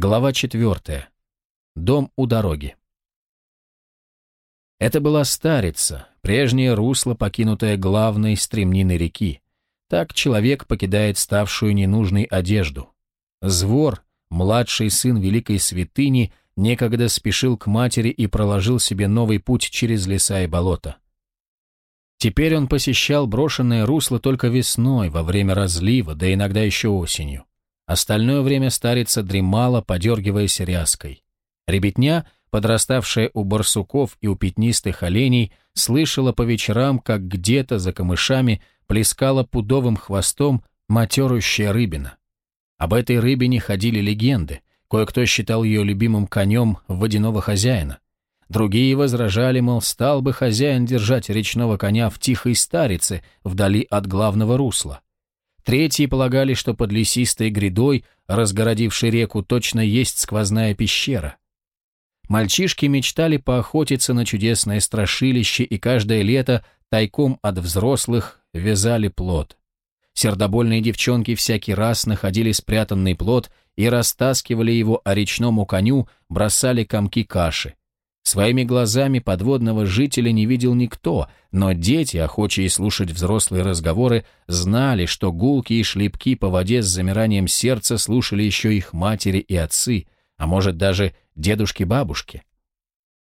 Глава 4. Дом у дороги. Это была старица, прежнее русло, покинутое главной стремниной реки. Так человек покидает ставшую ненужной одежду. Звор, младший сын великой святыни, некогда спешил к матери и проложил себе новый путь через леса и болота. Теперь он посещал брошенное русло только весной, во время разлива, да иногда еще осенью. Остальное время старица дремала, подергиваясь ряской. Ребятня, подраставшая у барсуков и у пятнистых оленей, слышала по вечерам, как где-то за камышами плескала пудовым хвостом матерущая рыбина. Об этой рыбине ходили легенды. Кое-кто считал ее любимым конем водяного хозяина. Другие возражали, мол, стал бы хозяин держать речного коня в тихой старице, вдали от главного русла. Третьи полагали, что под лесистой грядой, разгородившей реку, точно есть сквозная пещера. Мальчишки мечтали поохотиться на чудесное страшилище и каждое лето тайком от взрослых вязали плод. Сердобольные девчонки всякий раз находили спрятанный плод и растаскивали его о речному коню, бросали комки каши. Своими глазами подводного жителя не видел никто, но дети, охочие слушать взрослые разговоры, знали, что гулки и шлепки по воде с замиранием сердца слушали еще их матери и отцы, а может даже дедушки-бабушки.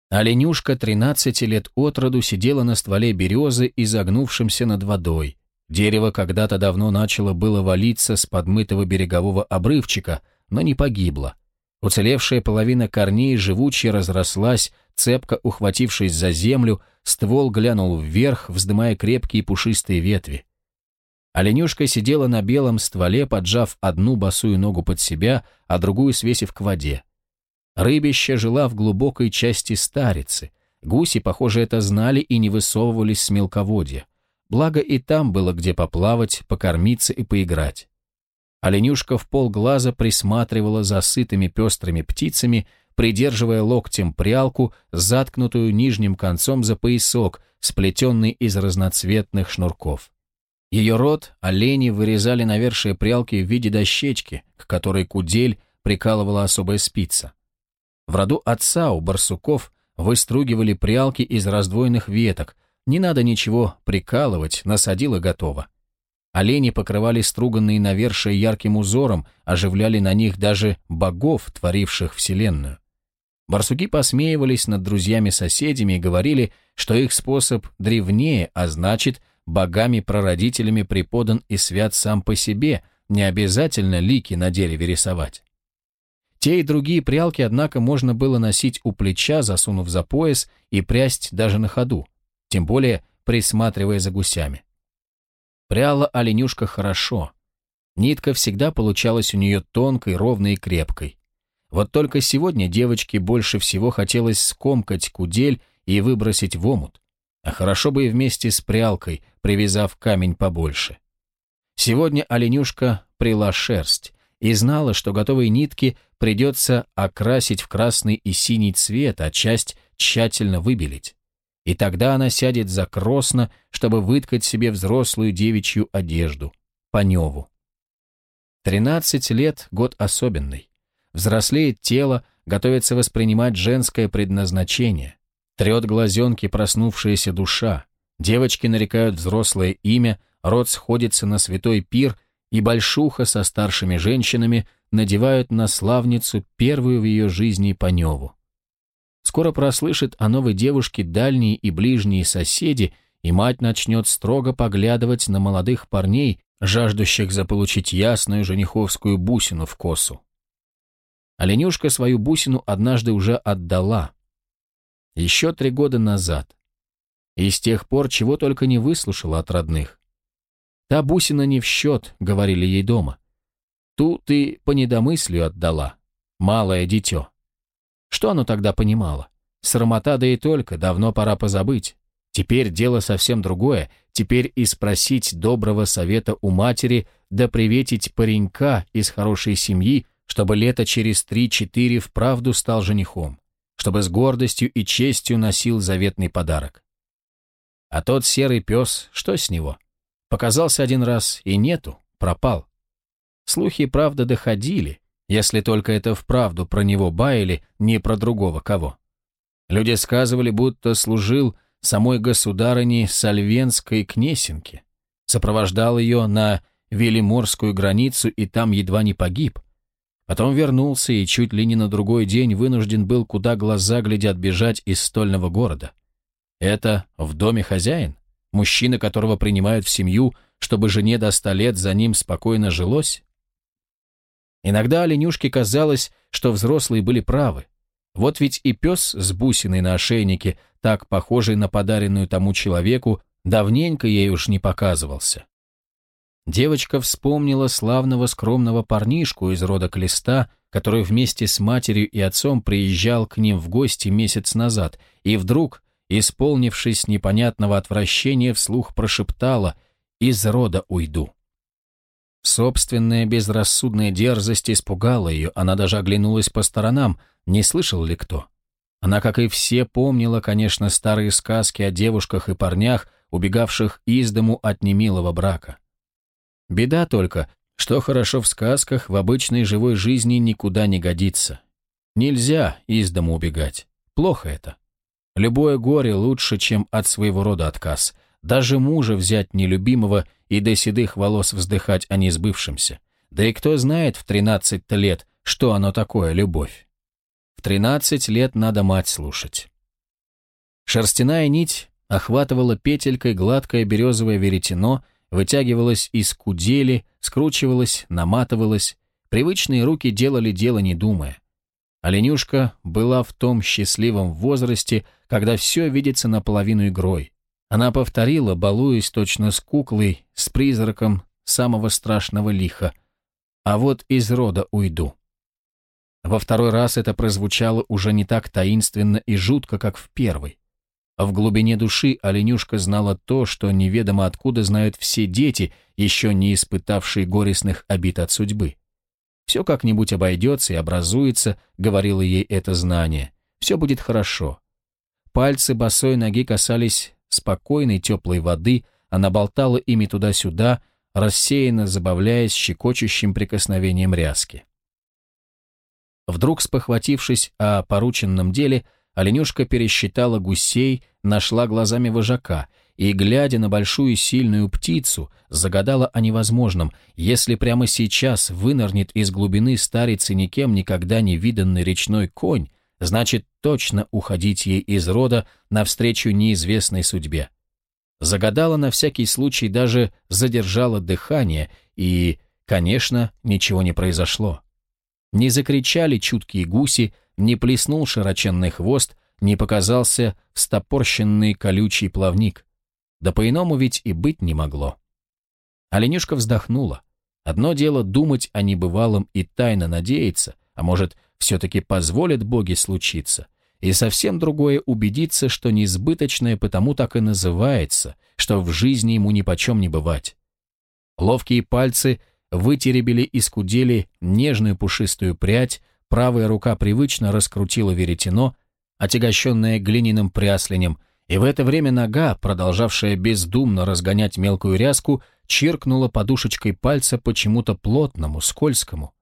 Оленюшка 13 лет от роду сидела на стволе березы, изогнувшемся над водой. Дерево когда-то давно начало было валиться с подмытого берегового обрывчика, но не погибло. Уцелевшая половина корней живуче разрослась, цепко ухватившись за землю, ствол глянул вверх, вздымая крепкие пушистые ветви. Оленюшка сидела на белом стволе, поджав одну босую ногу под себя, а другую свесив к воде. Рыбище жила в глубокой части старицы. Гуси, похоже, это знали и не высовывались с мелководья. Благо и там было где поплавать, покормиться и поиграть. Оленюшка в полглаза присматривала за сытыми пестрыми птицами, придерживая локтем прялку, заткнутую нижним концом за поясок, сплетенный из разноцветных шнурков. Ее рот олени вырезали навершие прялки в виде дощечки, к которой кудель прикалывала особая спица. В роду отца у барсуков выстругивали прялки из раздвоенных веток, не надо ничего прикалывать, насадило готово. Олени покрывали струганные навершия ярким узором, оживляли на них даже богов, творивших Вселенную. Барсуки посмеивались над друзьями-соседями и говорили, что их способ древнее, а значит, богами-прародителями преподан и свят сам по себе, не обязательно лики на дереве рисовать. Те и другие прялки, однако, можно было носить у плеча, засунув за пояс, и прясть даже на ходу, тем более присматривая за гусями. Пряла оленюшка хорошо. Нитка всегда получалась у нее тонкой, ровной и крепкой. Вот только сегодня девочке больше всего хотелось скомкать кудель и выбросить в омут, а хорошо бы и вместе с прялкой, привязав камень побольше. Сегодня оленюшка прила шерсть и знала, что готовые нитки придется окрасить в красный и синий цвет, а часть тщательно выбелить. И тогда она сядет за кросно, чтобы выткать себе взрослую девичью одежду, паневу. Тринадцать лет — год особенный. Взрослеет тело, готовится воспринимать женское предназначение. Трет глазенки проснувшаяся душа. Девочки нарекают взрослое имя, род сходится на святой пир, и большуха со старшими женщинами надевают на славницу первую в ее жизни паневу. Скоро прослышит о новой девушке дальние и ближние соседи, и мать начнет строго поглядывать на молодых парней, жаждущих заполучить ясную жениховскую бусину в косу. Оленюшка свою бусину однажды уже отдала. Еще три года назад. И с тех пор чего только не выслушала от родных. «Та бусина не в счет», — говорили ей дома. «Ту ты по недомыслию отдала, малое дитё». Что оно тогда понимало? Срамота да и только, давно пора позабыть. Теперь дело совсем другое, теперь и спросить доброго совета у матери, да приветить паренька из хорошей семьи, чтобы лето через три-четыре вправду стал женихом, чтобы с гордостью и честью носил заветный подарок. А тот серый пес, что с него? Показался один раз, и нету, пропал. Слухи, правда, доходили, если только это вправду про него баяли, не про другого кого. Люди сказывали, будто служил самой государыне Сальвенской Кнесинке, сопровождал ее на Велиморскую границу и там едва не погиб. Потом вернулся и чуть ли не на другой день вынужден был, куда глаза глядят, бежать из стольного города. Это в доме хозяин, мужчина, которого принимают в семью, чтобы жене до ста лет за ним спокойно жилось? Иногда оленюшке казалось, что взрослые были правы. Вот ведь и пес с бусиной на ошейнике, так похожий на подаренную тому человеку, давненько ей уж не показывался. Девочка вспомнила славного скромного парнишку из рода Клеста, который вместе с матерью и отцом приезжал к ним в гости месяц назад, и вдруг, исполнившись непонятного отвращения, вслух прошептала «Из рода уйду». Собственная безрассудная дерзость испугала ее, она даже оглянулась по сторонам, не слышал ли кто. Она, как и все, помнила, конечно, старые сказки о девушках и парнях, убегавших из дому от немилого брака. Беда только, что хорошо в сказках, в обычной живой жизни никуда не годится. Нельзя из дому убегать. Плохо это. Любое горе лучше, чем от своего рода отказ. Даже мужа взять нелюбимого и до седых волос вздыхать о несбывшемся. Да и кто знает в 13-то лет, что оно такое, любовь. В 13 лет надо мать слушать. Шерстяная нить охватывала петелькой гладкое березовое веретено, вытягивалась из кудели, скручивалась, наматывалась. Привычные руки делали дело, не думая. Оленюшка была в том счастливом возрасте, когда все видится наполовину игрой. Она повторила, балуясь точно с куклой, с призраком самого страшного лиха. «А вот из рода уйду». Во второй раз это прозвучало уже не так таинственно и жутко, как в первый. В глубине души оленюшка знала то, что неведомо откуда знают все дети, еще не испытавшие горестных обид от судьбы. «Все как-нибудь обойдется и образуется», — говорило ей это знание. «Все будет хорошо». Пальцы босой ноги касались спокойной теплой воды, она болтала ими туда-сюда, рассеянно забавляясь щекочущим прикосновением ряски. Вдруг, спохватившись о порученном деле, оленюшка пересчитала гусей, нашла глазами вожака и, глядя на большую сильную птицу, загадала о невозможном, если прямо сейчас вынырнет из глубины старицы никем никогда не виданный речной конь, значит точно уходить ей из рода навстречу неизвестной судьбе. Загадала на всякий случай, даже задержала дыхание, и, конечно, ничего не произошло. Не закричали чуткие гуси, не плеснул широченный хвост, не показался стопорщенный колючий плавник. Да по-иному ведь и быть не могло. Оленюшка вздохнула. Одно дело думать о небывалом и тайно надеяться, а может, все-таки позволят боги случиться, и совсем другое убедиться, что несбыточное потому так и называется, что в жизни ему нипочем не бывать. Ловкие пальцы вытеребили и скудели нежную пушистую прядь, правая рука привычно раскрутила веретено, отягощенное глиняным прясленем, и в это время нога, продолжавшая бездумно разгонять мелкую ряску, чиркнула подушечкой пальца почему-то плотному, скользкому.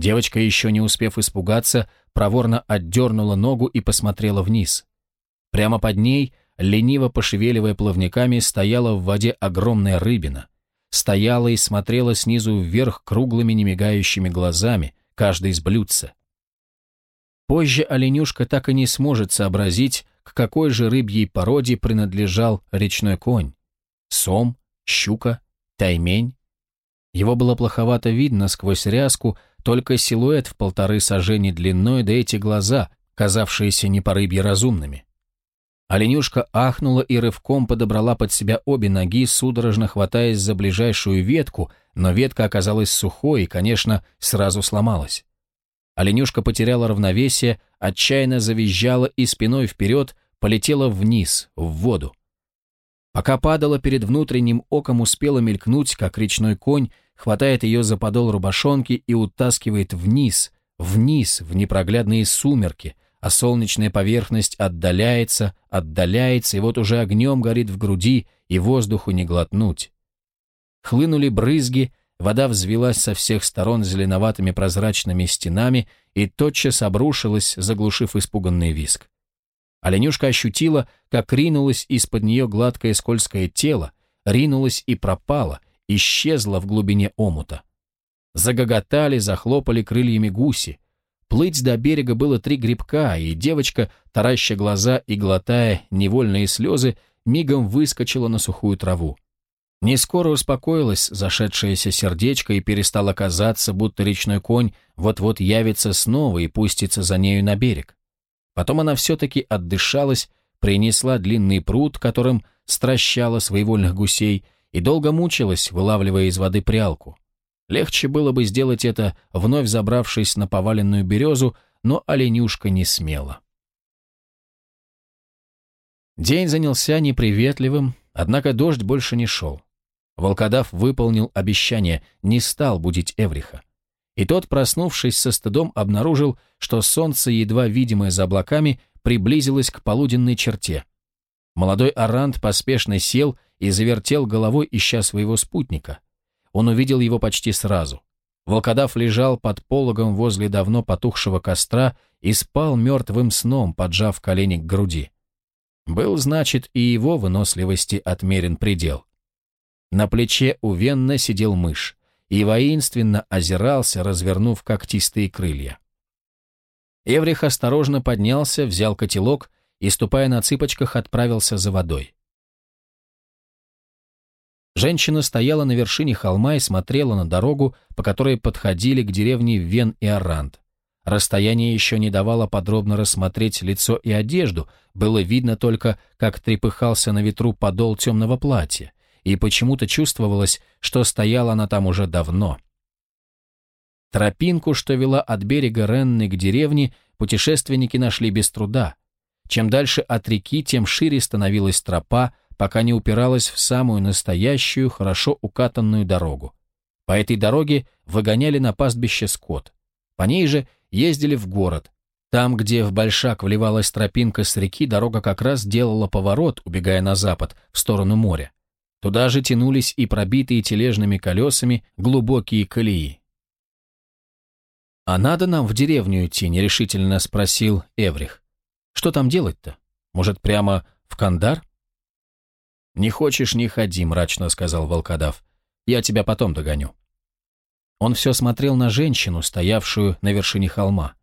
Девочка, еще не успев испугаться, проворно отдернула ногу и посмотрела вниз. Прямо под ней, лениво пошевеливая плавниками, стояла в воде огромная рыбина. Стояла и смотрела снизу вверх круглыми немигающими глазами, каждый из блюдца. Позже оленюшка так и не сможет сообразить, к какой же рыбьей породе принадлежал речной конь. Сом, щука, таймень. Его было плоховато видно сквозь ряску, только силуэт в полторы сажени длиной, да эти глаза, казавшиеся не по рыбье разумными. Оленюшка ахнула и рывком подобрала под себя обе ноги, судорожно хватаясь за ближайшую ветку, но ветка оказалась сухой и, конечно, сразу сломалась. Оленюшка потеряла равновесие, отчаянно завизжала и спиной вперед полетела вниз, в воду. Пока падала перед внутренним оком, успела мелькнуть, как речной конь, хватает ее за подол рубашонки и утаскивает вниз, вниз, в непроглядные сумерки, а солнечная поверхность отдаляется, отдаляется, и вот уже огнем горит в груди, и воздуху не глотнуть. Хлынули брызги, вода взвелась со всех сторон зеленоватыми прозрачными стенами и тотчас обрушилась, заглушив испуганный виск. Оленюшка ощутила, как ринулось из-под нее гладкое скользкое тело, ринулось и пропало — исчезла в глубине омута. Загоготали, захлопали крыльями гуси. Плыть до берега было три грибка, и девочка, тараща глаза и глотая невольные слезы, мигом выскочила на сухую траву. Не скоро успокоилось зашедшееся сердечко и перестало казаться, будто речной конь вот-вот явится снова и пустится за нею на берег. Потом она все-таки отдышалась, принесла длинный пруд, которым стращала своевольных гусей, и долго мучилась, вылавливая из воды прялку. Легче было бы сделать это, вновь забравшись на поваленную березу, но оленюшка не смела. День занялся неприветливым, однако дождь больше не шел. Волкодав выполнил обещание, не стал будить Эвриха. И тот, проснувшись со стыдом, обнаружил, что солнце, едва видимое за облаками, приблизилось к полуденной черте. Молодой Арант поспешно сел и завертел головой, ища своего спутника. Он увидел его почти сразу. Волкодав лежал под пологом возле давно потухшего костра и спал мертвым сном, поджав колени к груди. Был, значит, и его выносливости отмерен предел. На плече у Венна сидел мышь и воинственно озирался, развернув когтистые крылья. Эврих осторожно поднялся, взял котелок и, ступая на цыпочках, отправился за водой. Женщина стояла на вершине холма и смотрела на дорогу, по которой подходили к деревне Вен и Оранд. Расстояние еще не давало подробно рассмотреть лицо и одежду, было видно только, как трепыхался на ветру подол темного платья, и почему-то чувствовалось, что стояла она там уже давно. Тропинку, что вела от берега Ренны к деревне, путешественники нашли без труда. Чем дальше от реки, тем шире становилась тропа, пока не упиралась в самую настоящую, хорошо укатанную дорогу. По этой дороге выгоняли на пастбище скот. По ней же ездили в город. Там, где в Большак вливалась тропинка с реки, дорога как раз делала поворот, убегая на запад, в сторону моря. Туда же тянулись и пробитые тележными колесами глубокие колеи. «А надо нам в деревню идти?» — нерешительно спросил Эврих. Что там делать-то? Может, прямо в Кандар? «Не хочешь, не ходи», — мрачно сказал волкодав. «Я тебя потом догоню». Он все смотрел на женщину, стоявшую на вершине холма.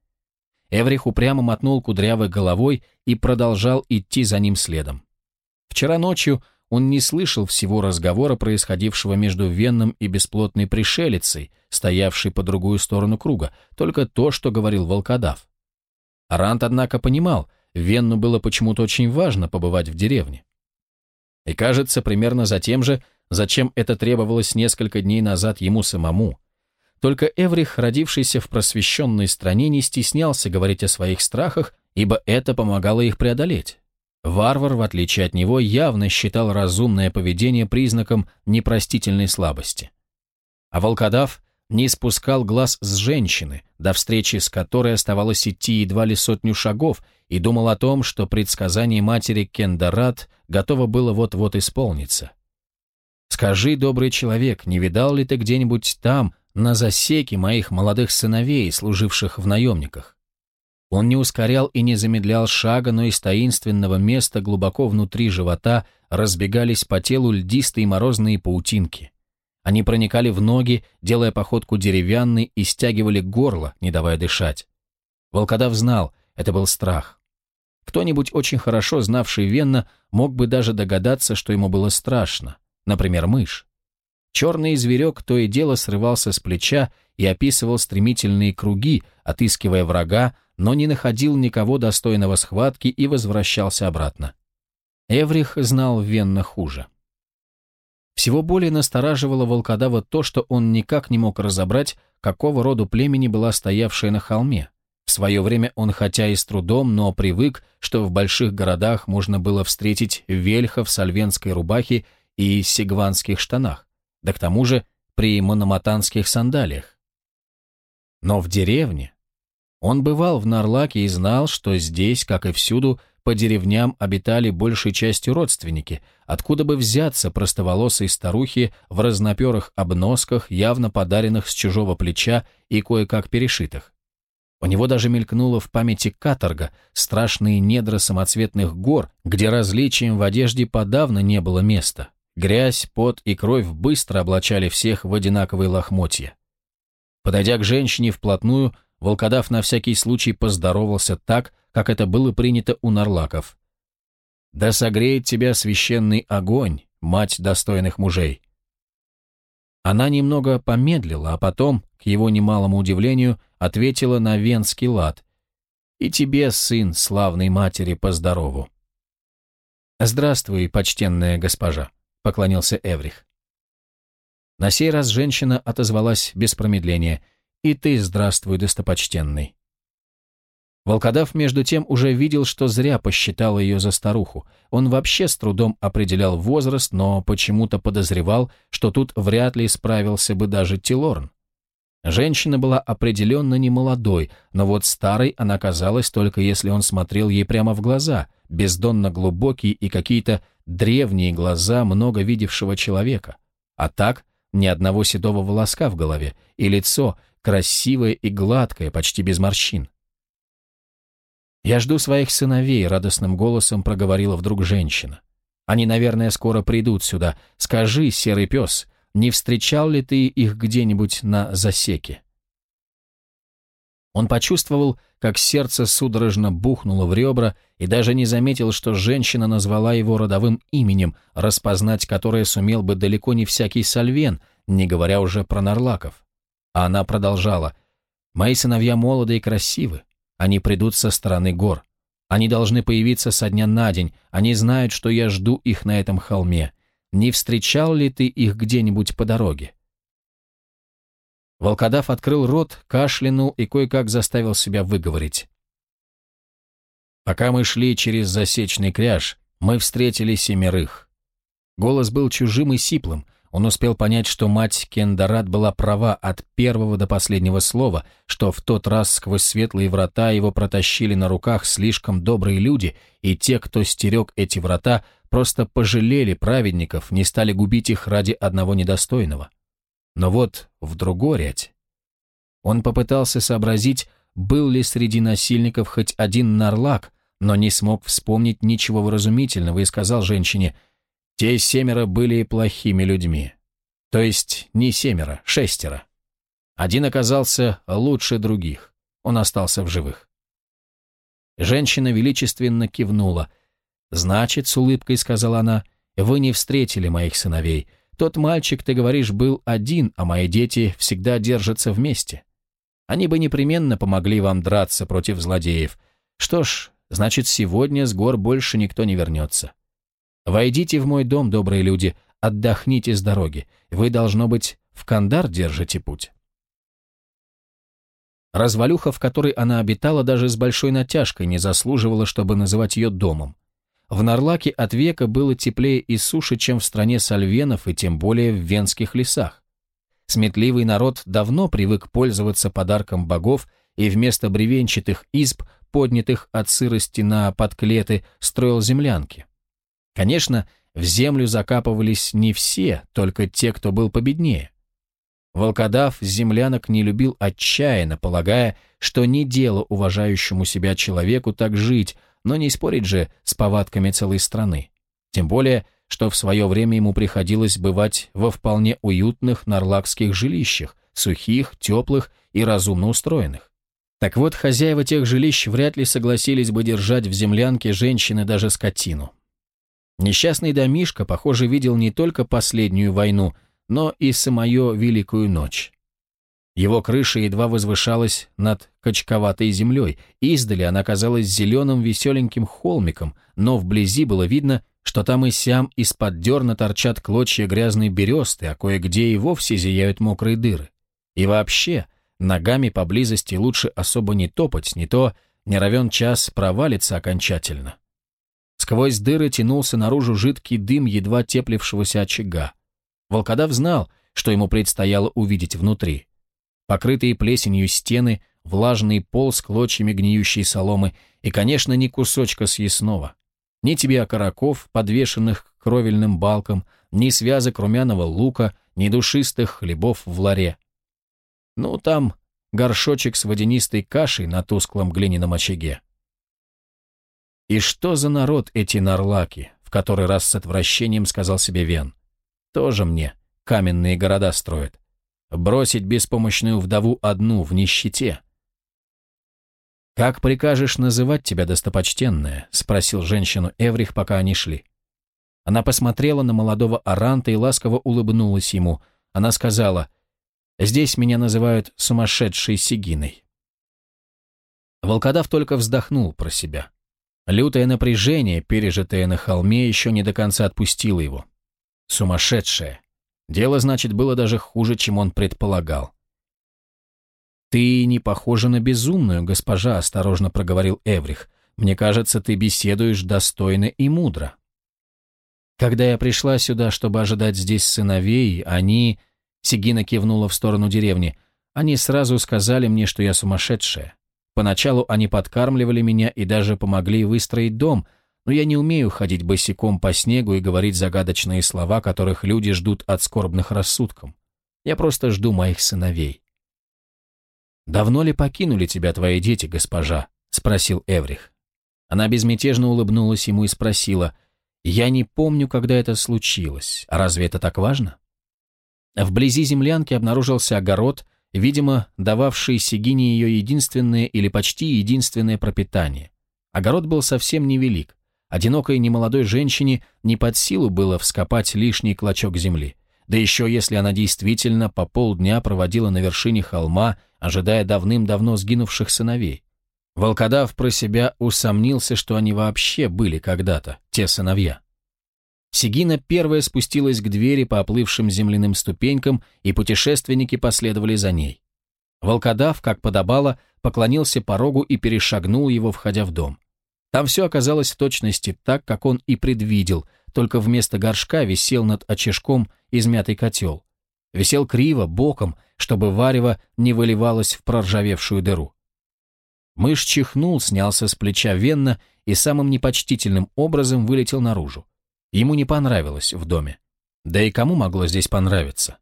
Эврих упрямо мотнул кудрявой головой и продолжал идти за ним следом. Вчера ночью он не слышал всего разговора, происходившего между Венном и бесплотной пришелицей, стоявшей по другую сторону круга, только то, что говорил волкодав. Арант, однако, понимал, Венну было почему-то очень важно побывать в деревне. И кажется, примерно за тем же, зачем это требовалось несколько дней назад ему самому. Только Эврих, родившийся в просвещенной стране, не стеснялся говорить о своих страхах, ибо это помогало их преодолеть. Варвар, в отличие от него, явно считал разумное поведение признаком непростительной слабости. А волкодав не спускал глаз с женщины, до встречи с которой оставалось идти едва ли сотню шагов, и думал о том, что предсказание матери Кендарат готово было вот-вот исполниться. «Скажи, добрый человек, не видал ли ты где-нибудь там, на засеке моих молодых сыновей, служивших в наемниках?» Он не ускорял и не замедлял шага, но из таинственного места глубоко внутри живота разбегались по телу льдистые морозные паутинки – они проникали в ноги, делая походку деревянной, и стягивали горло, не давая дышать. Волкодав знал, это был страх. Кто-нибудь, очень хорошо знавший Венна, мог бы даже догадаться, что ему было страшно. Например, мышь. Черный зверек то и дело срывался с плеча и описывал стремительные круги, отыскивая врага, но не находил никого достойного схватки и возвращался обратно. Эврих знал Венна хуже. Всего более настораживало волкодава то, что он никак не мог разобрать, какого рода племени была стоявшая на холме. В свое время он, хотя и с трудом, но привык, что в больших городах можно было встретить вельхов в сальвенской рубахе и сигванских штанах, да к тому же при мономатанских сандалиях. Но в деревне он бывал в Нарлаке и знал, что здесь, как и всюду, по деревням обитали большей частью родственники, откуда бы взяться простоволосые старухи в разноперых обносках, явно подаренных с чужого плеча и кое-как перешитых. У него даже мелькнуло в памяти каторга, страшные недра самоцветных гор, где различием в одежде подавно не было места. Грязь, пот и кровь быстро облачали всех в одинаковые лохмотья. Подойдя к женщине вплотную, волкодав на всякий случай поздоровался так, как это было принято у нарлаков. «Да согреет тебя священный огонь, мать достойных мужей!» Она немного помедлила, а потом, к его немалому удивлению, ответила на венский лад. «И тебе, сын славной матери, поздорову!» «Здравствуй, почтенная госпожа», — поклонился Эврих. На сей раз женщина отозвалась без промедления. «И ты здравствуй, достопочтенный». Волкодав, между тем, уже видел, что зря посчитал ее за старуху. Он вообще с трудом определял возраст, но почему-то подозревал, что тут вряд ли справился бы даже Тилорн. Женщина была определенно не молодой, но вот старой она казалась только если он смотрел ей прямо в глаза, бездонно глубокие и какие-то древние глаза много видевшего человека. А так, ни одного седого волоска в голове, и лицо красивое и гладкое, почти без морщин. «Я жду своих сыновей», — радостным голосом проговорила вдруг женщина. «Они, наверное, скоро придут сюда. Скажи, серый пес, не встречал ли ты их где-нибудь на засеке?» Он почувствовал, как сердце судорожно бухнуло в ребра и даже не заметил, что женщина назвала его родовым именем, распознать которое сумел бы далеко не всякий сальвен, не говоря уже про нарлаков. А она продолжала. «Мои сыновья молоды и красивы. Они придут со стороны гор. Они должны появиться со дня на день. Они знают, что я жду их на этом холме. Не встречал ли ты их где-нибудь по дороге?» Волкодав открыл рот, кашлянул и кое-как заставил себя выговорить. «Пока мы шли через засечный кряж, мы встретили семерых. Голос был чужим и сиплым, он успел понять, что мать Кендарат была права от первого до последнего слова, что в тот раз сквозь светлые врата его протащили на руках слишком добрые люди, и те, кто стерег эти врата, просто пожалели праведников, не стали губить их ради одного недостойного. Но вот в другой рядь. Он попытался сообразить, был ли среди насильников хоть один нарлак, но не смог вспомнить ничего вразумительного и сказал женщине – те семеро были плохими людьми. То есть не семеро, шестеро. Один оказался лучше других. Он остался в живых. Женщина величественно кивнула. «Значит, — с улыбкой сказала она, — вы не встретили моих сыновей. Тот мальчик, ты говоришь, был один, а мои дети всегда держатся вместе. Они бы непременно помогли вам драться против злодеев. Что ж, значит, сегодня с гор больше никто не вернется. Войдите в мой дом, добрые люди, отдохните с дороги. Вы, должно быть, в Кандар держите путь». Развалюха, в которой она обитала, даже с большой натяжкой не заслуживала, чтобы называть ее домом. В Нарлаке от века было теплее и суше, чем в стране сальвенов и тем более в венских лесах. Сметливый народ давно привык пользоваться подарком богов и вместо бревенчатых изб, поднятых от сырости на подклеты, строил землянки. Конечно, в землю закапывались не все, только те, кто был победнее. Волкодав землянок не любил отчаянно, полагая, что не дело уважающему себя человеку так жить, но не спорить же с повадками целой страны. Тем более, что в свое время ему приходилось бывать во вполне уютных нарлакских жилищах, сухих, теплых и разумно устроенных. Так вот, хозяева тех жилищ вряд ли согласились бы держать в землянке женщины даже скотину. Несчастный домишка, похоже, видел не только последнюю войну, но и самую Великую ночь. Его крыша едва возвышалась над качковатой землей, издали она казалась зеленым веселеньким холмиком, но вблизи было видно, что там и сям из-под дерна торчат клочья грязной бересты, а кое-где и вовсе зияют мокрые дыры. И вообще, ногами поблизости лучше особо не топать, не то не равен час провалится окончательно. Сквозь дыры тянулся наружу жидкий дым едва теплившегося очага. Волкодав знал, что ему предстояло увидеть внутри. Покрытые плесенью стены, влажный пол с клочьями гниющей соломы и, конечно, ни кусочка съестного. Ни тебе окороков, подвешенных к кровельным балкам, ни связок румяного лука, ни душистых хлебов в ларе. Ну, там горшочек с водянистой кашей на тусклом глиняном очаге. И что за народ эти нарлаки, в который раз с отвращением сказал себе Вен. Тоже мне каменные города строят. Бросить беспомощную вдову одну в нищете. «Как прикажешь называть тебя, достопочтенная?» — спросил женщину Эврих, пока они шли. Она посмотрела на молодого Аранта и ласково улыбнулась ему. Она сказала, «Здесь меня называют сумасшедшей Сигиной». Волкодав только вздохнул про себя. Лютое напряжение, пережитое на холме, еще не до конца отпустило его. Сумасшедшее. Дело, значит, было даже хуже, чем он предполагал. «Ты не похожа на безумную, госпожа», — осторожно проговорил Эврих. «Мне кажется, ты беседуешь достойно и мудро». «Когда я пришла сюда, чтобы ожидать здесь сыновей, они...» Сигина кивнула в сторону деревни. «Они сразу сказали мне, что я сумасшедшая. Поначалу они подкармливали меня и даже помогли выстроить дом, но я не умею ходить босиком по снегу и говорить загадочные слова, которых люди ждут от скорбных рассудком. Я просто жду моих сыновей. «Давно ли покинули тебя твои дети, госпожа?» — спросил Эврих. Она безмятежно улыбнулась ему и спросила, «Я не помню, когда это случилось. А разве это так важно?» Вблизи землянки обнаружился огород — видимо, дававший Сигине ее единственное или почти единственное пропитание. Огород был совсем невелик. Одинокой немолодой женщине не под силу было вскопать лишний клочок земли. Да еще если она действительно по полдня проводила на вершине холма, ожидая давным-давно сгинувших сыновей. Волкодав про себя усомнился, что они вообще были когда-то, те сыновья. Сигина первая спустилась к двери по оплывшим земляным ступенькам, и путешественники последовали за ней. Волкодав, как подобало, поклонился порогу и перешагнул его, входя в дом. Там все оказалось в точности так, как он и предвидел, только вместо горшка висел над очишком измятый котел. Висел криво, боком, чтобы варево не выливалось в проржавевшую дыру. Мышь чихнул, снялся с плеча венна и самым непочтительным образом вылетел наружу. Ему не понравилось в доме. Да и кому могло здесь понравиться?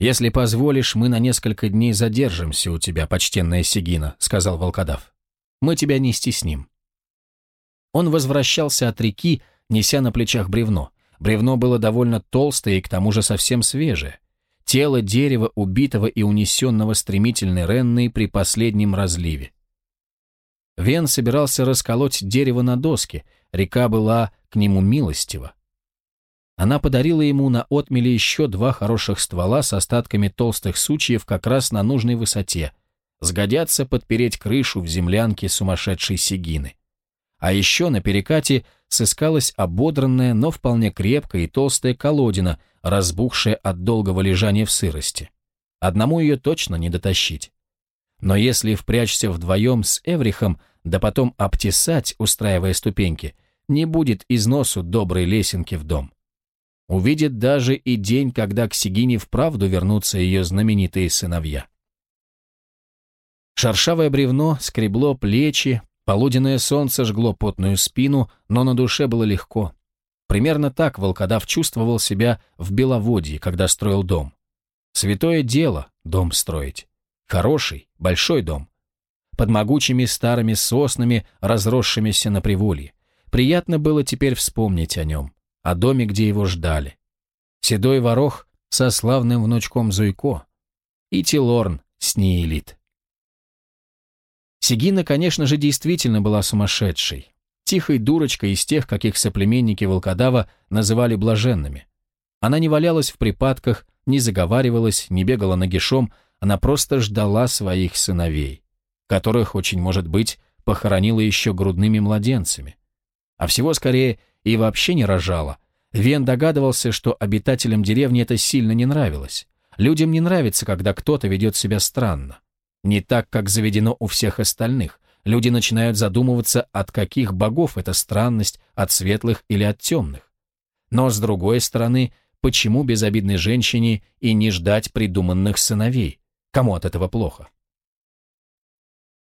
«Если позволишь, мы на несколько дней задержимся у тебя, почтенная Сигина», — сказал волкодав. «Мы тебя не стесним». Он возвращался от реки, неся на плечах бревно. Бревно было довольно толстое и к тому же совсем свежее. Тело дерева, убитого и унесенного стремительной Ренной при последнем разливе. Вен собирался расколоть дерево на доски. Река была к нему милостиво. Она подарила ему на отмеле еще два хороших ствола с остатками толстых сучьев как раз на нужной высоте. Сгодятся подпереть крышу в землянке сумасшедшей Сегины. А еще на перекате сыскалась ободранная, но вполне крепкая и толстая колодина, разбухшая от долгого лежания в сырости. Одному ее точно не дотащить. Но если впрячься вдвоем с Эврихом, да потом обтесать, устраивая ступеньки – не будет износу доброй лесенки в дом. Увидит даже и день, когда к Сигине вправду вернутся ее знаменитые сыновья. Шершавое бревно скребло плечи, полуденное солнце жгло потную спину, но на душе было легко. Примерно так волкодав чувствовал себя в Беловодье, когда строил дом. Святое дело — дом строить. Хороший, большой дом. Под могучими старыми соснами, разросшимися на приволье. Приятно было теперь вспомнить о нем, о доме, где его ждали. Седой ворох со славным внучком Зуйко и Тилорн с Ниэлит. Сигина, конечно же, действительно была сумасшедшей, тихой дурочкой из тех, каких соплеменники волкодава называли блаженными. Она не валялась в припадках, не заговаривалась, не бегала нагишом, она просто ждала своих сыновей, которых, очень может быть, похоронила еще грудными младенцами а всего скорее и вообще не рожала. Вен догадывался, что обитателям деревни это сильно не нравилось. Людям не нравится, когда кто-то ведет себя странно. Не так, как заведено у всех остальных. Люди начинают задумываться, от каких богов эта странность, от светлых или от темных. Но, с другой стороны, почему безобидной женщине и не ждать придуманных сыновей? Кому от этого плохо?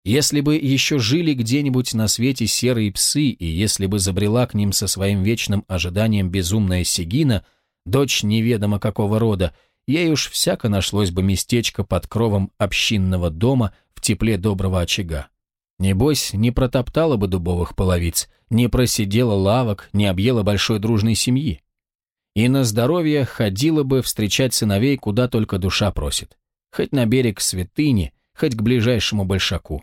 Если бы еще жили где-нибудь на свете серые псы, и если бы забрела к ним со своим вечным ожиданием безумная Сегина, дочь неведомо какого рода, ей уж всяко нашлось бы местечко под кровом общинного дома в тепле доброго очага. Небось, не протоптала бы дубовых половиц, не просидела лавок, не объела большой дружной семьи. И на здоровье ходила бы встречать сыновей, куда только душа просит. Хоть на берег святыни, хоть к ближайшему большаку.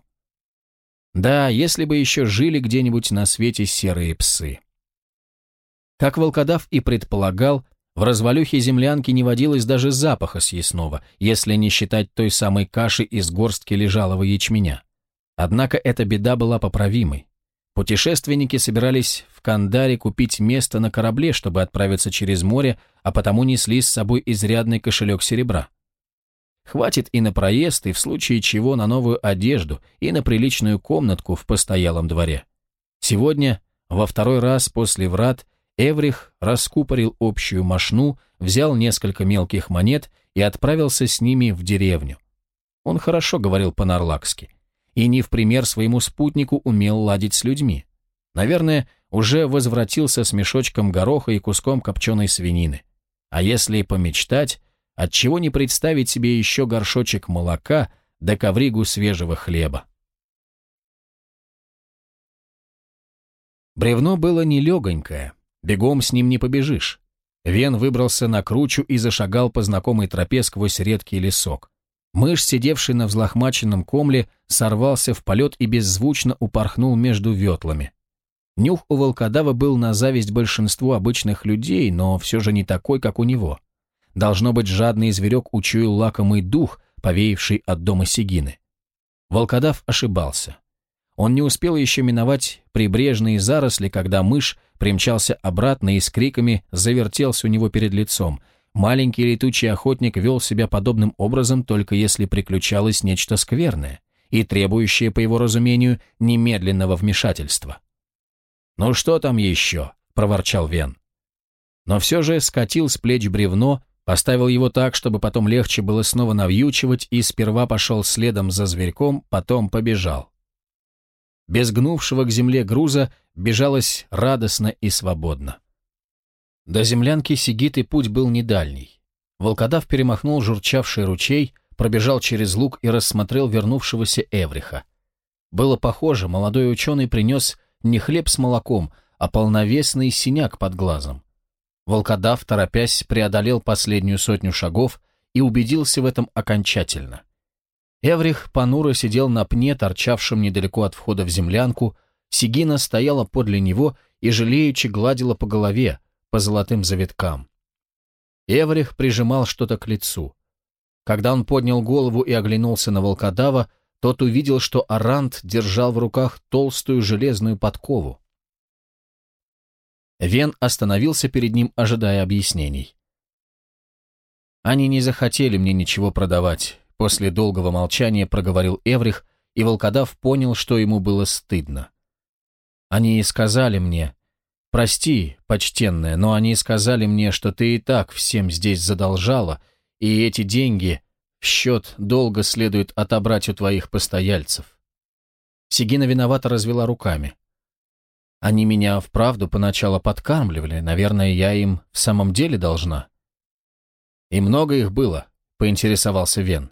Да, если бы еще жили где-нибудь на свете серые псы. Как волкодав и предполагал, в развалюхе землянки не водилось даже запаха съестного, если не считать той самой каши из горстки лежалого ячменя. Однако эта беда была поправимой. Путешественники собирались в Кандаре купить место на корабле, чтобы отправиться через море, а потому несли с собой изрядный кошелек серебра. Хватит и на проезд, и в случае чего на новую одежду, и на приличную комнатку в постоялом дворе. Сегодня, во второй раз после врат, Эврих раскупорил общую мошну, взял несколько мелких монет и отправился с ними в деревню. Он хорошо говорил по-нарлакски и не в пример своему спутнику умел ладить с людьми. Наверное, уже возвратился с мешочком гороха и куском копченой свинины. А если помечтать, Отчего не представить себе еще горшочек молока да ковригу свежего хлеба? Бревно было нелегонькое, бегом с ним не побежишь. Вен выбрался на кручу и зашагал по знакомой тропе сквозь редкий лесок. Мышь, сидевший на взлохмаченном комле, сорвался в полет и беззвучно упорхнул между ветлами. Нюх у волкодава был на зависть большинству обычных людей, но все же не такой, как у него. Должно быть, жадный зверек учуял лакомый дух, повеявший от дома Сигины. Волкодав ошибался. Он не успел еще миновать прибрежные заросли, когда мышь примчался обратно и с криками завертелся у него перед лицом. Маленький летучий охотник вел себя подобным образом, только если приключалось нечто скверное и требующее, по его разумению, немедленного вмешательства. «Ну что там еще?» — проворчал Вен. Но все же скатил с плеч бревно, Поставил его так, чтобы потом легче было снова навьючивать, и сперва пошел следом за зверьком, потом побежал. Без гнувшего к земле груза бежалось радостно и свободно. До землянки Сигиты путь был недальний. Волкодав перемахнул журчавший ручей, пробежал через луг и рассмотрел вернувшегося Эвриха. Было похоже, молодой ученый принес не хлеб с молоком, а полновесный синяк под глазом. Волкодав, торопясь, преодолел последнюю сотню шагов и убедился в этом окончательно. Эврих понуро сидел на пне, торчавшем недалеко от входа в землянку, Сигина стояла подле него и жалеюще гладила по голове, по золотым завиткам. Эврих прижимал что-то к лицу. Когда он поднял голову и оглянулся на волкодава, тот увидел, что Арант держал в руках толстую железную подкову. Вен остановился перед ним, ожидая объяснений. «Они не захотели мне ничего продавать», — после долгого молчания проговорил Эврих, и волкодав понял, что ему было стыдно. «Они и сказали мне, прости, почтенная, но они сказали мне, что ты и так всем здесь задолжала, и эти деньги в счет долго следует отобрать у твоих постояльцев». Сигина виновато развела руками. Они меня вправду поначалу подкармливали, наверное, я им в самом деле должна». «И много их было», — поинтересовался Вен.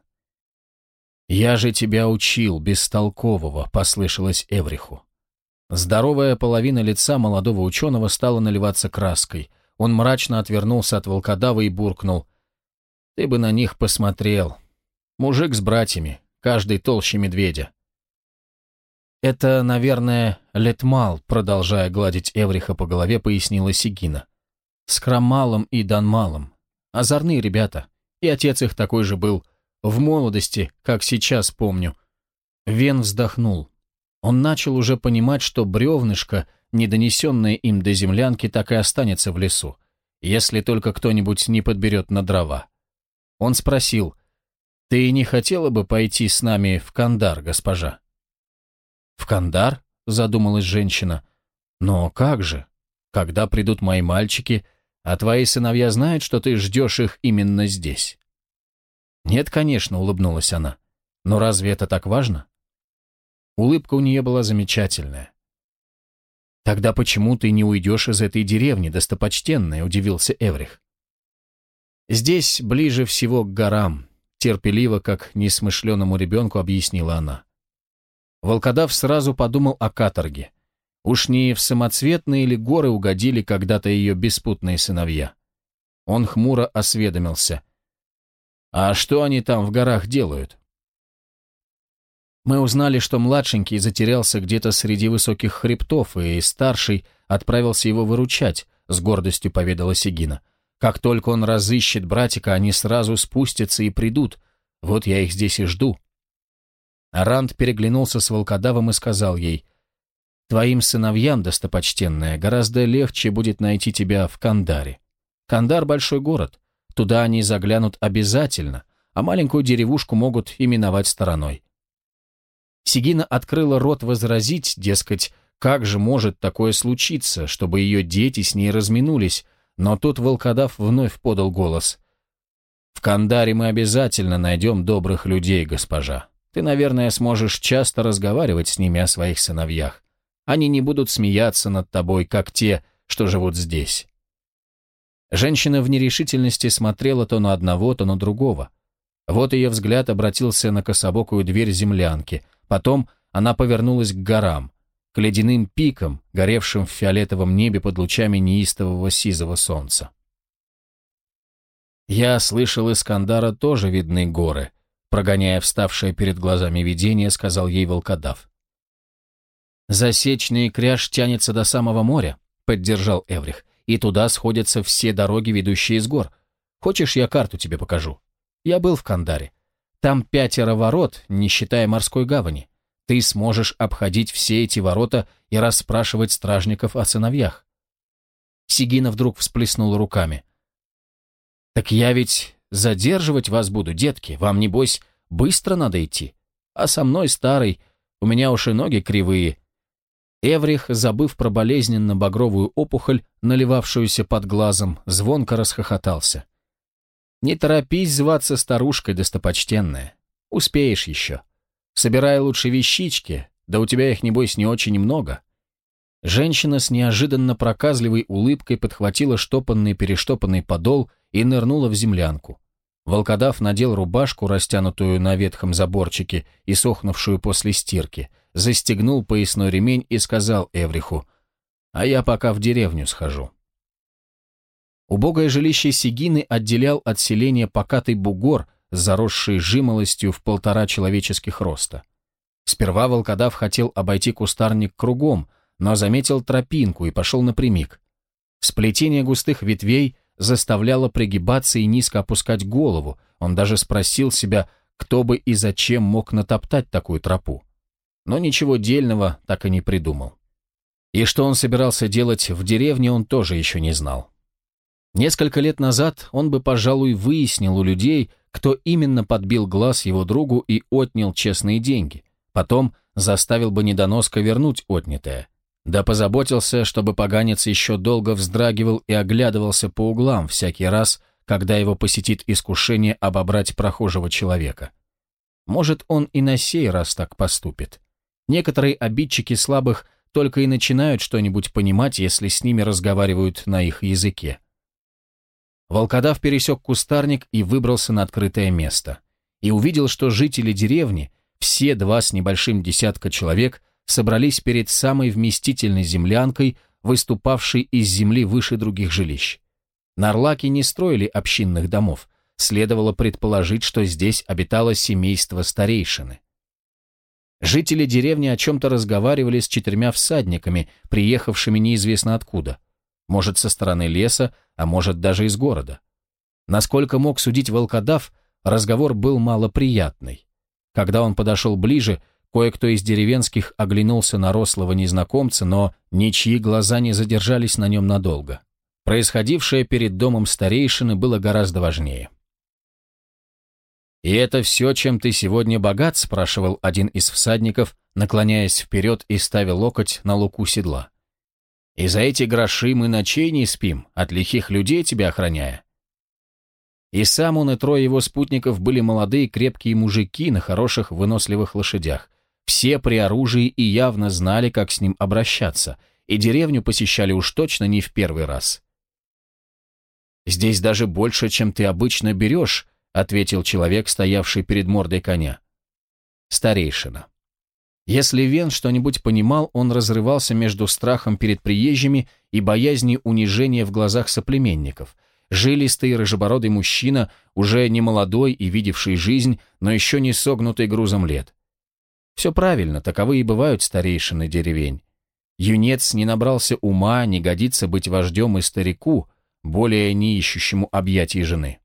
«Я же тебя учил, бестолкового», — послышалось Эвриху. Здоровая половина лица молодого ученого стала наливаться краской. Он мрачно отвернулся от волкодава и буркнул. «Ты бы на них посмотрел. Мужик с братьями, каждый толще медведя. «Это, наверное, Летмал», — продолжая гладить Эвриха по голове, пояснила Сигина. «С Крамалом и Данмалом. Озорные ребята. И отец их такой же был. В молодости, как сейчас помню». Вен вздохнул. Он начал уже понимать, что бревнышко, недонесенное им до землянки, так и останется в лесу, если только кто-нибудь не подберет на дрова. Он спросил, «Ты не хотела бы пойти с нами в Кандар, госпожа?» «В Кандар?» — задумалась женщина. «Но как же? Когда придут мои мальчики, а твои сыновья знают, что ты ждешь их именно здесь?» «Нет, конечно», — улыбнулась она. «Но разве это так важно?» Улыбка у нее была замечательная. «Тогда почему ты не уйдешь из этой деревни, достопочтенная?» — удивился Эврих. «Здесь ближе всего к горам», — терпеливо, как несмышленному ребенку, объяснила она. Волкодав сразу подумал о каторге. Уж не в самоцветные ли горы угодили когда-то ее беспутные сыновья? Он хмуро осведомился. «А что они там в горах делают?» Мы узнали, что младшенький затерялся где-то среди высоких хребтов, и старший отправился его выручать, с гордостью поведала Сигина. Как только он разыщет братика, они сразу спустятся и придут. Вот я их здесь и жду. Аранд переглянулся с волкодавом и сказал ей, «Твоим сыновьям, достопочтенная, гораздо легче будет найти тебя в Кандаре. Кандар — большой город, туда они заглянут обязательно, а маленькую деревушку могут именовать стороной». Сигина открыла рот возразить, дескать, как же может такое случиться, чтобы ее дети с ней разминулись, но тут волкодав вновь подал голос. «В Кандаре мы обязательно найдем добрых людей, госпожа». Ты, наверное, сможешь часто разговаривать с ними о своих сыновьях. Они не будут смеяться над тобой, как те, что живут здесь». Женщина в нерешительности смотрела то на одного, то на другого. Вот ее взгляд обратился на кособокую дверь землянки. Потом она повернулась к горам, к ледяным пикам, горевшим в фиолетовом небе под лучами неистового сизого солнца. Я слышал, из Кандара тоже видны горы, Прогоняя вставшее перед глазами видение, сказал ей волкодав. «Засечный кряж тянется до самого моря», — поддержал Эврих, «и туда сходятся все дороги, ведущие из гор. Хочешь, я карту тебе покажу? Я был в Кандаре. Там пятеро ворот, не считая морской гавани. Ты сможешь обходить все эти ворота и расспрашивать стражников о сыновьях». Сигина вдруг всплеснула руками. «Так я ведь Задерживать вас буду, детки. Вам, небось, быстро надо идти. А со мной, старый, у меня уж и ноги кривые». Эврих, забыв про болезненно-багровую опухоль, наливавшуюся под глазом, звонко расхохотался. «Не торопись зваться старушкой, достопочтенная. Успеешь еще. Собирай лучше вещички, да у тебя их, небось, не очень много». Женщина с неожиданно проказливой улыбкой подхватила штопанный-перештопанный подол и нырнула в землянку. Волкодав надел рубашку, растянутую на ветхом заборчике и сохнувшую после стирки, застегнул поясной ремень и сказал Эвриху, «А я пока в деревню схожу». Убогое жилище Сигины отделял от селения покатый бугор, заросший жимолостью в полтора человеческих роста. Сперва волкодав хотел обойти кустарник кругом, но заметил тропинку и пошел напрямик. В сплетение густых ветвей – заставляла пригибаться и низко опускать голову. Он даже спросил себя, кто бы и зачем мог натоптать такую тропу. Но ничего дельного так и не придумал. И что он собирался делать в деревне, он тоже еще не знал. Несколько лет назад он бы, пожалуй, выяснил у людей, кто именно подбил глаз его другу и отнял честные деньги. Потом заставил бы недоноска вернуть отнятое. Да позаботился, чтобы поганец еще долго вздрагивал и оглядывался по углам всякий раз, когда его посетит искушение обобрать прохожего человека. Может, он и на сей раз так поступит. Некоторые обидчики слабых только и начинают что-нибудь понимать, если с ними разговаривают на их языке. Волкодав пересек кустарник и выбрался на открытое место. И увидел, что жители деревни, все два с небольшим десятка человек – собрались перед самой вместительной землянкой, выступавшей из земли выше других жилищ. Нарлаки не строили общинных домов, следовало предположить, что здесь обитало семейство старейшины. Жители деревни о чем-то разговаривали с четырьмя всадниками, приехавшими неизвестно откуда. Может, со стороны леса, а может, даже из города. Насколько мог судить волкодав, разговор был малоприятный. Когда он подошел ближе, Кое-кто из деревенских оглянулся на рослого незнакомца, но ничьи глаза не задержались на нем надолго. Происходившее перед домом старейшины было гораздо важнее. «И это все, чем ты сегодня богат?» – спрашивал один из всадников, наклоняясь вперед и ставя локоть на луку седла. «И за эти гроши мы ночей не спим, от лихих людей тебя охраняя». И сам он и трое его спутников были молодые крепкие мужики на хороших выносливых лошадях. Все при оружии и явно знали, как с ним обращаться, и деревню посещали уж точно не в первый раз. «Здесь даже больше, чем ты обычно берешь», — ответил человек, стоявший перед мордой коня. Старейшина. Если Вен что-нибудь понимал, он разрывался между страхом перед приезжими и боязнью унижения в глазах соплеменников. Жилистый рыжебородый мужчина, уже не молодой и видевший жизнь, но еще не согнутый грузом лет. Все правильно, таковы и бывают старейшины деревень. Юнец не набрался ума, не годится быть вождем и старику, более не ищущему объятий жены.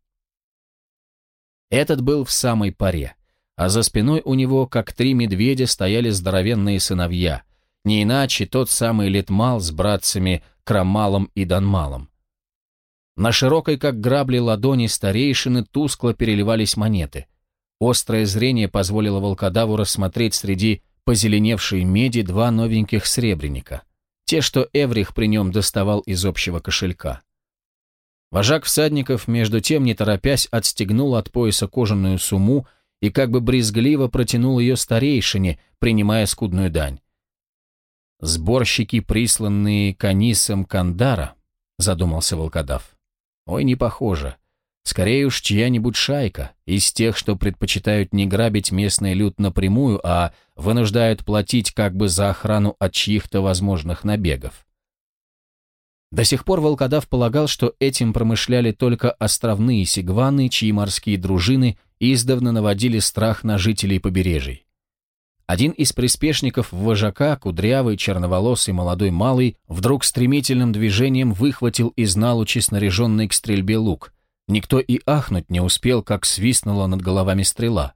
Этот был в самой паре, а за спиной у него, как три медведя, стояли здоровенные сыновья, не иначе тот самый Литмал с братцами Крамалом и Данмалом. На широкой, как грабли, ладони старейшины тускло переливались монеты — Острое зрение позволило волкодаву рассмотреть среди позеленевшей меди два новеньких сребреника. Те, что Эврих при нем доставал из общего кошелька. Вожак всадников, между тем, не торопясь, отстегнул от пояса кожаную сумму и как бы брезгливо протянул ее старейшине, принимая скудную дань. «Сборщики, присланные Канисом Кандара», — задумался волкодав. «Ой, не похоже. Скорее уж чья-нибудь шайка, из тех, что предпочитают не грабить местный люд напрямую, а вынуждают платить как бы за охрану от чьих-то возможных набегов. До сих пор Волкодав полагал, что этим промышляли только островные сигваны, чьи морские дружины издавна наводили страх на жителей побережий. Один из приспешников вожака, кудрявый, черноволосый молодой малый, вдруг стремительным движением выхватил из налучи снаряженный к стрельбе лук. Никто и ахнуть не успел, как свистнула над головами стрела.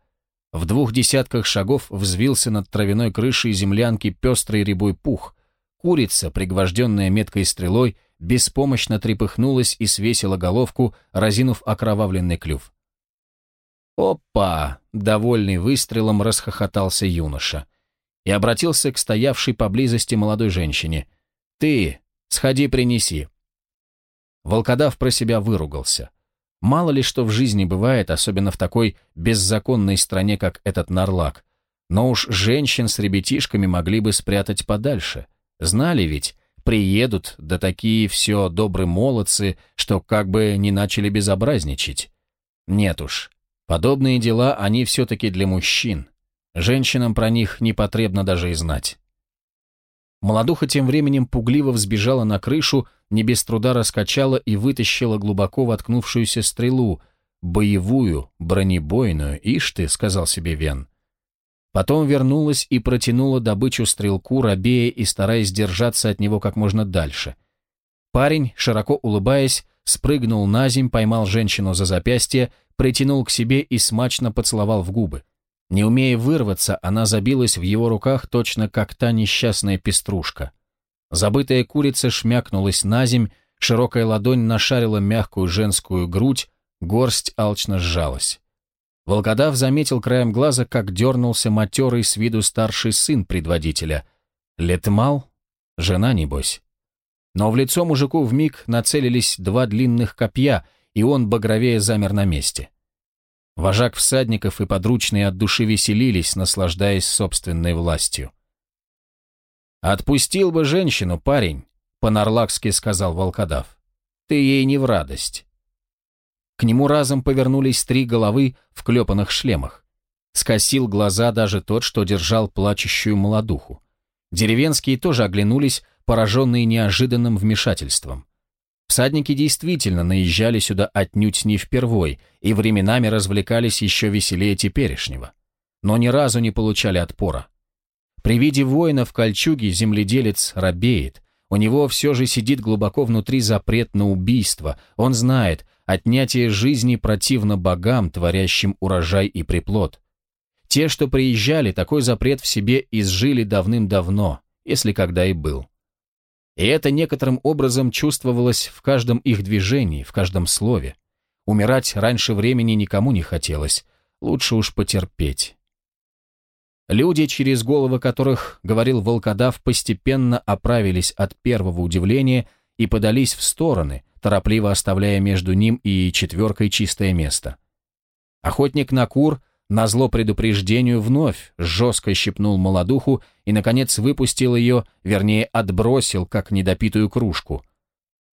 В двух десятках шагов взвился над травяной крышей землянки пестрый рябой пух. Курица, пригвожденная меткой стрелой, беспомощно трепыхнулась и свесила головку, разинув окровавленный клюв. «Опа!» — довольный выстрелом расхохотался юноша и обратился к стоявшей поблизости молодой женщине. «Ты, сходи принеси!» Волкодав про себя выругался — Мало ли что в жизни бывает, особенно в такой беззаконной стране, как этот Нарлак. Но уж женщин с ребятишками могли бы спрятать подальше. Знали ведь, приедут, да такие все добрые молодцы, что как бы не начали безобразничать. Нет уж, подобные дела, они все-таки для мужчин. Женщинам про них не потребно даже и знать. Молодуха тем временем пугливо взбежала на крышу, не без труда раскачала и вытащила глубоко воткнувшуюся стрелу, боевую, бронебойную, ишь ты, сказал себе Вен. Потом вернулась и протянула добычу стрелку, робея и стараясь держаться от него как можно дальше. Парень, широко улыбаясь, спрыгнул на земь, поймал женщину за запястье, притянул к себе и смачно поцеловал в губы. Не умея вырваться, она забилась в его руках точно как та несчастная пеструшка. Забытая курица шмякнулась на земь, широкая ладонь нашарила мягкую женскую грудь, горсть алчно сжалась. Волгодав заметил краем глаза, как дернулся матерый с виду старший сын предводителя. Летмал? Жена, небось. Но в лицо мужику вмиг нацелились два длинных копья, и он багровее замер на месте. Вожак всадников и подручные от души веселились, наслаждаясь собственной властью. «Отпустил бы женщину, парень», — по-нарлакски сказал волкодав. «Ты ей не в радость». К нему разом повернулись три головы в клепанных шлемах. Скосил глаза даже тот, что держал плачущую молодуху. Деревенские тоже оглянулись, пораженные неожиданным вмешательством. Всадники действительно наезжали сюда отнюдь не впервой и временами развлекались еще веселее теперешнего, но ни разу не получали отпора. При виде воина в кольчуге земледелец робеет, у него все же сидит глубоко внутри запрет на убийство, он знает, отнятие жизни противно богам, творящим урожай и приплод. Те, что приезжали, такой запрет в себе изжили давным-давно, если когда и был. И это некоторым образом чувствовалось в каждом их движении, в каждом слове. Умирать раньше времени никому не хотелось, лучше уж потерпеть. Люди, через головы которых говорил волкодав, постепенно оправились от первого удивления и подались в стороны, торопливо оставляя между ним и четверкой чистое место. Охотник на кур — Назло предупреждению вновь жестко щипнул молодуху и, наконец, выпустил ее, вернее, отбросил, как недопитую кружку.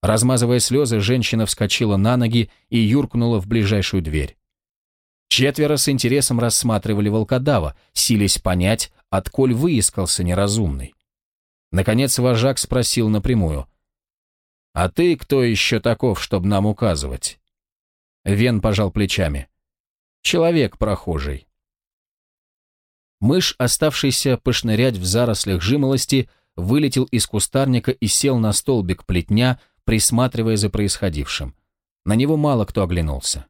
Размазывая слезы, женщина вскочила на ноги и юркнула в ближайшую дверь. Четверо с интересом рассматривали волкодава, сились понять, отколь выискался неразумный. Наконец вожак спросил напрямую. «А ты кто еще таков, чтобы нам указывать?» Вен пожал плечами. Человек прохожий. Мышь, оставшийся пошнырять в зарослях жимолости, вылетел из кустарника и сел на столбик плетня, присматривая за происходившим. На него мало кто оглянулся.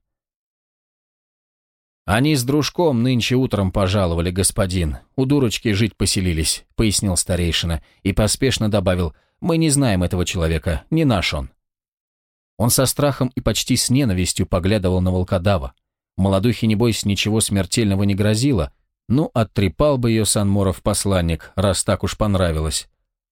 «Они с дружком нынче утром пожаловали, господин. У дурочки жить поселились», — пояснил старейшина и поспешно добавил, «Мы не знаем этого человека, не наш он». Он со страхом и почти с ненавистью поглядывал на волкодава. Молодухе, небось, ничего смертельного не грозило. Ну, оттрепал бы ее Санморов посланник, раз так уж понравилось.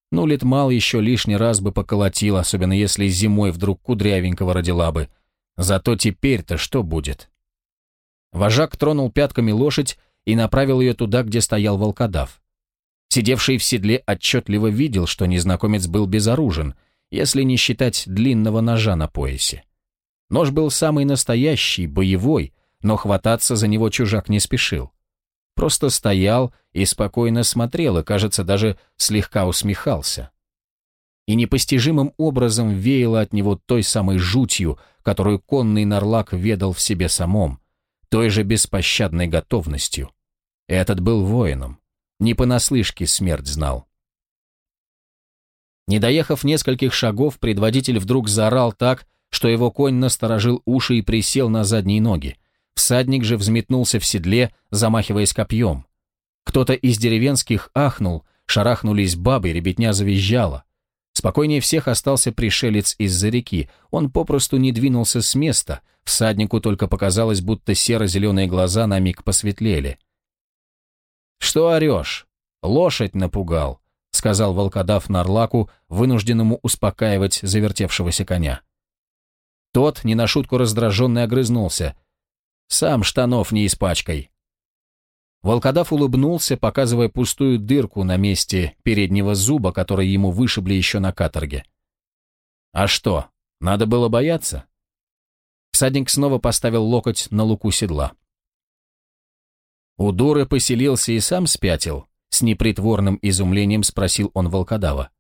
Ну, лет мало еще лишний раз бы поколотил, особенно если зимой вдруг кудрявенького родила бы. Зато теперь-то что будет? Вожак тронул пятками лошадь и направил ее туда, где стоял волкодав. Сидевший в седле отчетливо видел, что незнакомец был безоружен, если не считать длинного ножа на поясе. Нож был самый настоящий, боевой, но хвататься за него чужак не спешил. Просто стоял и спокойно смотрел, и, кажется, даже слегка усмехался. И непостижимым образом веяло от него той самой жутью, которую конный Нарлак ведал в себе самом, той же беспощадной готовностью. Этот был воином. Не понаслышке смерть знал. Не доехав нескольких шагов, предводитель вдруг заорал так, что его конь насторожил уши и присел на задние ноги. Всадник же взметнулся в седле, замахиваясь копьем. Кто-то из деревенских ахнул, шарахнулись бабы, ребятня завизжала. Спокойнее всех остался пришелец из-за реки. Он попросту не двинулся с места. Всаднику только показалось, будто серо-зеленые глаза на миг посветлели. «Что орешь? Лошадь напугал», — сказал волкодав Нарлаку, вынужденному успокаивать завертевшегося коня. Тот, не на шутку раздраженный, огрызнулся — сам штанов не испачкай». Волкодав улыбнулся, показывая пустую дырку на месте переднего зуба, который ему вышибли еще на каторге. «А что, надо было бояться?» Всадник снова поставил локоть на луку седла. «У дуры поселился и сам спятил?» С непритворным изумлением спросил он волкодава.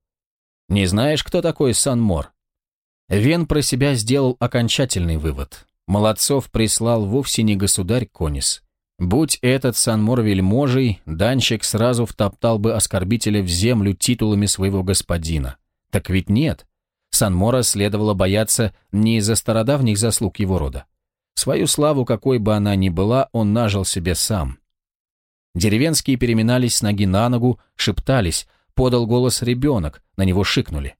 «Не знаешь, кто такой Санмор?» Вен про себя сделал окончательный вывод. Молодцов прислал вовсе не государь Конис. Будь этот Санмор вельможей, Данщик сразу втоптал бы оскорбителя в землю титулами своего господина. Так ведь нет. Санмора следовало бояться не из-за стародавних заслуг его рода. Свою славу, какой бы она ни была, он нажил себе сам. Деревенские переминались с ноги на ногу, шептались, подал голос ребенок, на него шикнули.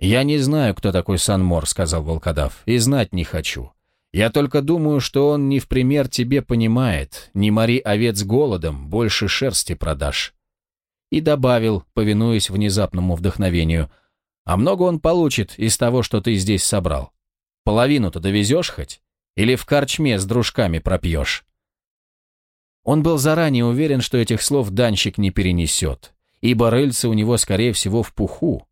«Я не знаю, кто такой Санмор», — сказал волкодав, — «и знать не хочу. Я только думаю, что он не в пример тебе понимает. Не мори овец голодом, больше шерсти продашь». И добавил, повинуясь внезапному вдохновению, «А много он получит из того, что ты здесь собрал? Половину-то довезешь хоть? Или в корчме с дружками пропьешь?» Он был заранее уверен, что этих слов данщик не перенесет, ибо рыльце у него, скорее всего, в пуху,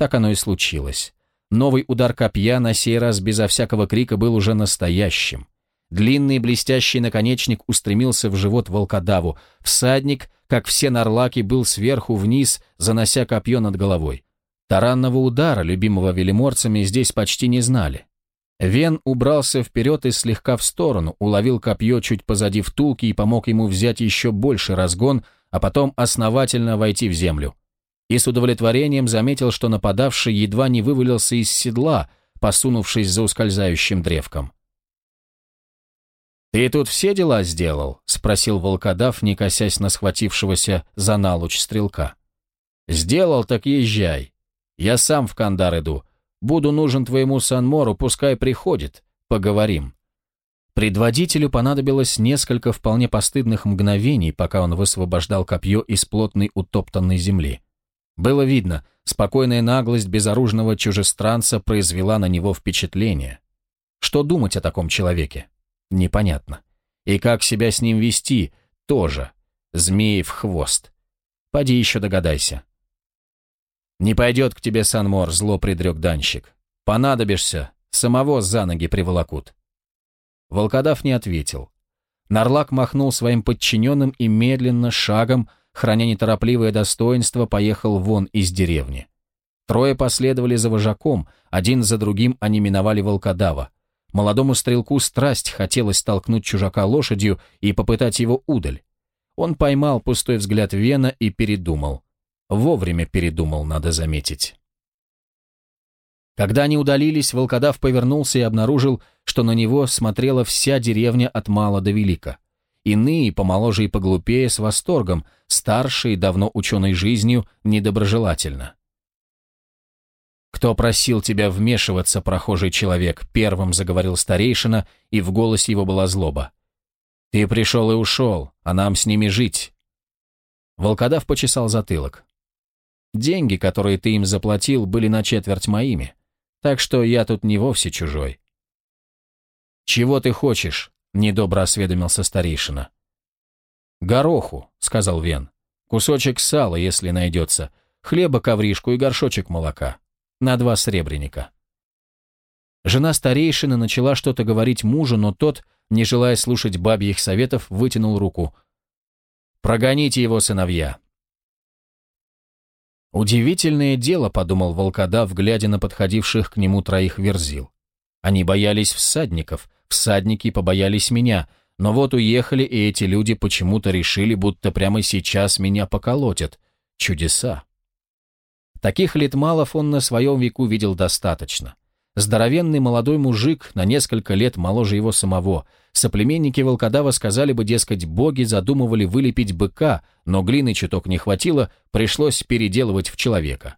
так оно и случилось. Новый удар копья, на сей раз безо всякого крика, был уже настоящим. Длинный блестящий наконечник устремился в живот волкодаву. Всадник, как все нарлаки, был сверху вниз, занося копье над головой. Таранного удара, любимого велиморцами, здесь почти не знали. Вен убрался вперед и слегка в сторону, уловил копье чуть позади втулки и помог ему взять еще больше разгон, а потом основательно войти в землю и с удовлетворением заметил, что нападавший едва не вывалился из седла, посунувшись за ускользающим древком. «Ты тут все дела сделал?» — спросил волкодав, не косясь на схватившегося за налуч стрелка. «Сделал, так езжай. Я сам в Кандар иду. Буду нужен твоему Санмору, пускай приходит. Поговорим». Предводителю понадобилось несколько вполне постыдных мгновений, пока он высвобождал копье из плотной утоптанной земли. Было видно, спокойная наглость безоружного чужестранца произвела на него впечатление. Что думать о таком человеке? Непонятно. И как себя с ним вести, тоже. Змеи в хвост. Поди еще догадайся. «Не пойдет к тебе, Санмор», — зло предрек данщик. «Понадобишься, самого за ноги приволокут». Волкодав не ответил. Нарлак махнул своим подчиненным и медленно, шагом, храня неторопливое достоинство, поехал вон из деревни. Трое последовали за вожаком, один за другим они миновали волкодава. Молодому стрелку страсть хотелось столкнуть чужака лошадью и попытать его удаль. Он поймал пустой взгляд Вена и передумал. Вовремя передумал, надо заметить. Когда они удалились, волкодав повернулся и обнаружил, что на него смотрела вся деревня от мала до велика иные, помоложе и поглупее, с восторгом, старшие, давно ученой жизнью, недоброжелательно. «Кто просил тебя вмешиваться, прохожий человек?» — первым заговорил старейшина, и в голосе его была злоба. «Ты пришел и ушел, а нам с ними жить». Волкодав почесал затылок. «Деньги, которые ты им заплатил, были на четверть моими, так что я тут не вовсе чужой». «Чего ты хочешь?» — недобро осведомился старейшина. «Гороху», — сказал Вен. «Кусочек сала, если найдется, хлеба ковришку и горшочек молока. На два сребреника». Жена старейшины начала что-то говорить мужу, но тот, не желая слушать бабьих советов, вытянул руку. «Прогоните его, сыновья!» «Удивительное дело», — подумал волкодав, глядя на подходивших к нему троих верзил. «Они боялись всадников, Всадники побоялись меня, но вот уехали, и эти люди почему-то решили, будто прямо сейчас меня поколотят. Чудеса. Таких летмалов он на своем веку видел достаточно. Здоровенный молодой мужик, на несколько лет моложе его самого. Соплеменники волкодава сказали бы, дескать, боги задумывали вылепить быка, но глины чуток не хватило, пришлось переделывать в человека.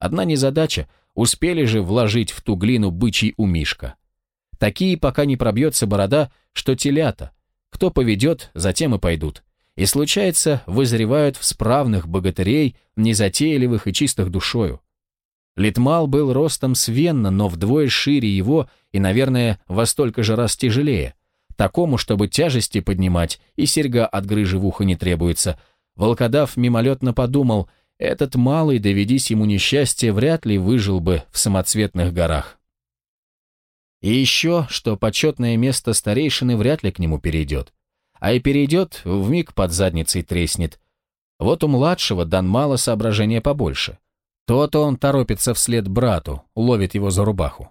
Одна незадача, успели же вложить в ту глину бычий умишка. Такие, пока не пробьется борода, что телята. Кто поведет, затем и пойдут. И случается, вызревают в справных богатырей, незатейливых и чистых душою. Литмал был ростом свенно, но вдвое шире его и, наверное, во столько же раз тяжелее. Такому, чтобы тяжести поднимать, и серьга от грыжи в ухо не требуется. Волкодав мимолетно подумал, этот малый, доведись ему несчастье, вряд ли выжил бы в самоцветных горах. И еще, что почетное место старейшины вряд ли к нему перейдет. А и перейдет, вмиг под задницей треснет. Вот у младшего дан мало соображения побольше. То-то он торопится вслед брату, ловит его за рубаху.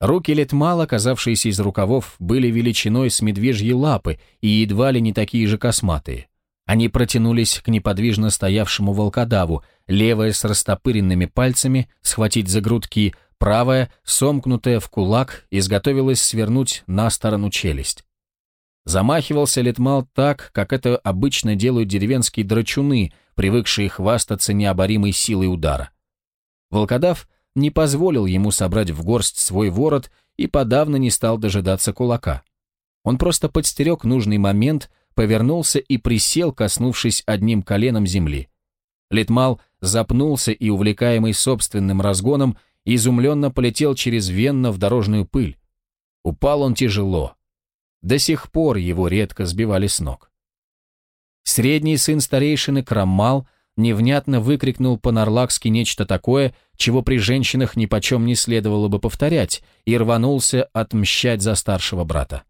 Руки Летмала, казавшиеся из рукавов, были величиной с медвежьи лапы и едва ли не такие же косматые. Они протянулись к неподвижно стоявшему волкодаву, левая с растопыренными пальцами, схватить за грудки – правая, сомкнутая в кулак, изготовилась свернуть на сторону челюсть. Замахивался Литмал так, как это обычно делают деревенские драчуны, привыкшие хвастаться необоримой силой удара. Волкодав не позволил ему собрать в горсть свой ворот и подавно не стал дожидаться кулака. Он просто подстерег нужный момент, повернулся и присел, коснувшись одним коленом земли. Литмал запнулся и, увлекаемый собственным разгоном, и изумленно полетел через венна в дорожную пыль. Упал он тяжело. До сих пор его редко сбивали с ног. Средний сын старейшины Крамал невнятно выкрикнул по-нарлакски нечто такое, чего при женщинах нипочем не следовало бы повторять, и рванулся отмщать за старшего брата.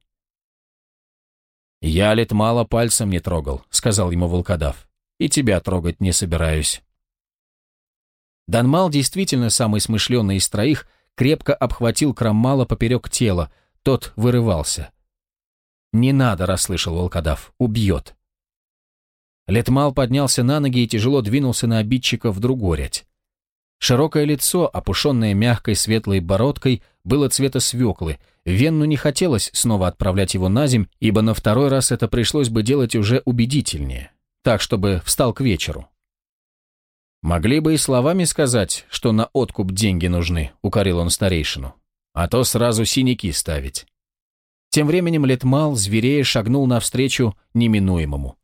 «Я лет мало пальцем не трогал», — сказал ему волкодав. «И тебя трогать не собираюсь». Данмал, действительно самый смышленый из троих, крепко обхватил Краммала поперек тела, тот вырывался. «Не надо», — расслышал волкодав, — «убьет». Летмал поднялся на ноги и тяжело двинулся на обидчика в другой рядь. Широкое лицо, опушенное мягкой светлой бородкой, было цвета свеклы. Венну не хотелось снова отправлять его на земь, ибо на второй раз это пришлось бы делать уже убедительнее, так, чтобы встал к вечеру. «Могли бы и словами сказать, что на откуп деньги нужны», — укорил он старейшину. «А то сразу синяки ставить». Тем временем Летмал зверея шагнул навстречу неминуемому.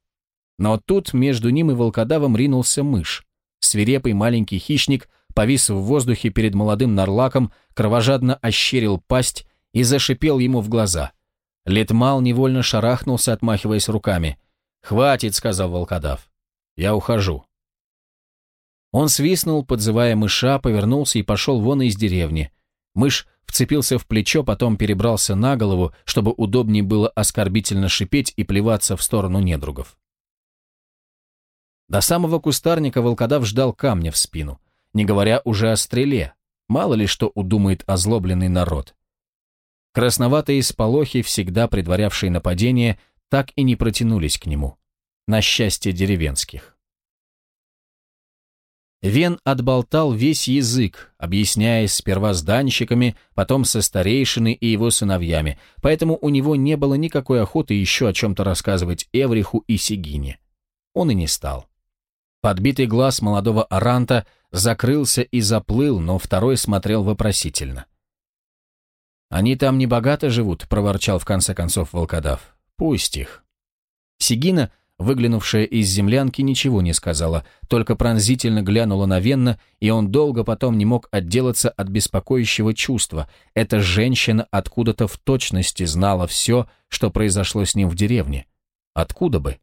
Но тут между ним и волкодавом ринулся мышь. Свирепый маленький хищник, повис в воздухе перед молодым нарлаком, кровожадно ощерил пасть и зашипел ему в глаза. Летмал невольно шарахнулся, отмахиваясь руками. «Хватит», — сказал волкодав. «Я ухожу». Он свистнул, подзывая мыша, повернулся и пошел вон из деревни. Мышь вцепился в плечо, потом перебрался на голову, чтобы удобнее было оскорбительно шипеть и плеваться в сторону недругов. До самого кустарника волкодав ждал камня в спину, не говоря уже о стреле, мало ли что удумает озлобленный народ. Красноватые сполохи, всегда предварявшие нападение, так и не протянулись к нему. На счастье деревенских. Вен отболтал весь язык, объясняясь сперва с данщиками, потом со старейшиной и его сыновьями, поэтому у него не было никакой охоты еще о чем-то рассказывать Эвриху и Сигине. Он и не стал. Подбитый глаз молодого Аранта закрылся и заплыл, но второй смотрел вопросительно. «Они там не богато живут», — проворчал в конце концов волкодав. «Пусть их». Сигина Выглянувшая из землянки ничего не сказала, только пронзительно глянула на Венна, и он долго потом не мог отделаться от беспокоящего чувства. Эта женщина откуда-то в точности знала все, что произошло с ним в деревне. Откуда бы?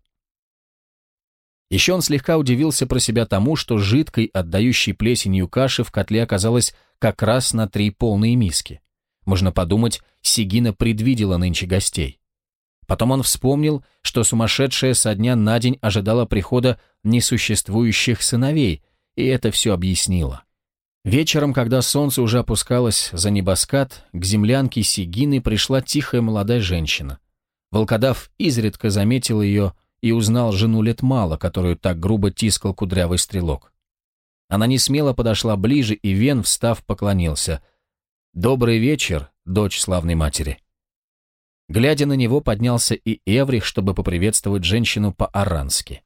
Еще он слегка удивился про себя тому, что жидкой, отдающей плесенью каши в котле оказалось как раз на три полные миски. Можно подумать, Сигина предвидела нынче гостей. Потом он вспомнил, что сумасшедшая со дня на день ожидала прихода несуществующих сыновей, и это все объяснило. Вечером, когда солнце уже опускалось за небоскат, к землянке Сигины пришла тихая молодая женщина. Волкодав изредка заметил ее и узнал жену лет мало, которую так грубо тискал кудрявый стрелок. Она не смело подошла ближе, и Вен, встав, поклонился. «Добрый вечер, дочь славной матери!» Глядя на него, поднялся и Эврих, чтобы поприветствовать женщину по-арански.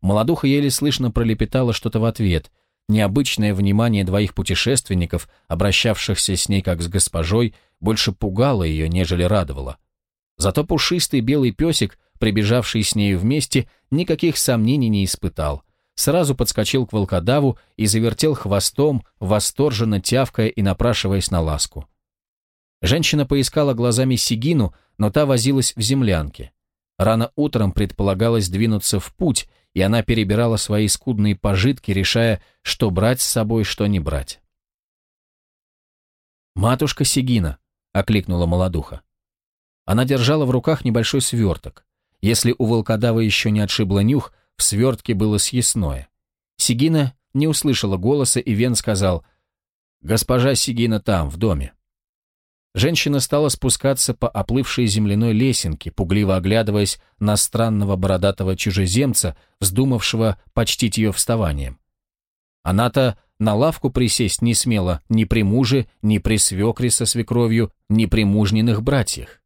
Молодуха еле слышно пролепетала что-то в ответ. Необычное внимание двоих путешественников, обращавшихся с ней как с госпожой, больше пугало ее, нежели радовало. Зато пушистый белый песик, прибежавший с нею вместе, никаких сомнений не испытал. Сразу подскочил к волкодаву и завертел хвостом, восторженно тявкая и напрашиваясь на ласку. Женщина поискала глазами Сигину, но та возилась в землянке. Рано утром предполагалось двинуться в путь, и она перебирала свои скудные пожитки, решая, что брать с собой, что не брать. «Матушка Сигина», — окликнула молодуха. Она держала в руках небольшой сверток. Если у волкодава еще не отшибло нюх, в свертке было съестное. Сигина не услышала голоса, и Вен сказал, «Госпожа Сигина там, в доме». Женщина стала спускаться по оплывшей земляной лесенке, пугливо оглядываясь на странного бородатого чужеземца, вздумавшего почтить ее вставанием. Она-то на лавку присесть не смела ни при муже, ни при свекре со свекровью, ни при мужниных братьях.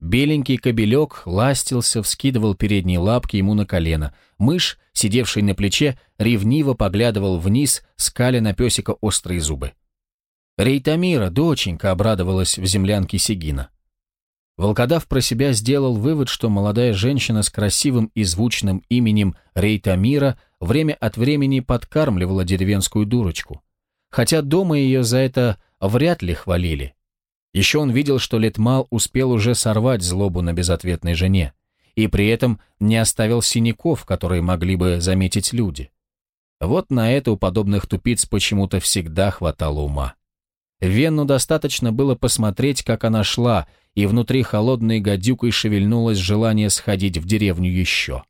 Беленький кобелек ластился, вскидывал передние лапки ему на колено. Мышь, сидевший на плече, ревниво поглядывал вниз, скаля на песика острые зубы. «Рейтамира, доченька!» — обрадовалась в землянке Сигина. Волкодав про себя сделал вывод, что молодая женщина с красивым и звучным именем Рейтамира время от времени подкармливала деревенскую дурочку. Хотя дома ее за это вряд ли хвалили. Еще он видел, что Летмал успел уже сорвать злобу на безответной жене, и при этом не оставил синяков, которые могли бы заметить люди. Вот на это у подобных тупиц почему-то всегда хватало ума. Вену достаточно было посмотреть, как она шла, и внутри холодной гадюкой шевельнулось желание сходить в деревню еще.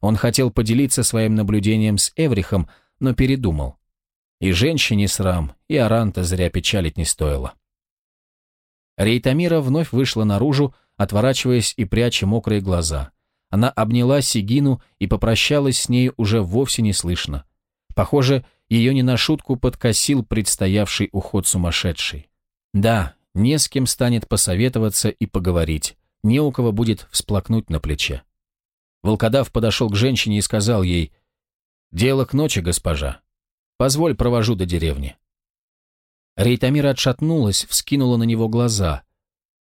Он хотел поделиться своим наблюдением с Эврихом, но передумал. И женщине срам, и Аранта зря печалить не стоило. Рейтамира вновь вышла наружу, отворачиваясь и пряча мокрые глаза. Она обняла Сигину и попрощалась с ней уже вовсе не слышно. Похоже, ее не на шутку подкосил предстоявший уход сумасшедший. Да, не с кем станет посоветоваться и поговорить, не у кого будет всплакнуть на плече. Волкодав подошел к женщине и сказал ей, «Дело к ночи, госпожа. Позволь, провожу до деревни». Рейтамира отшатнулась, вскинула на него глаза.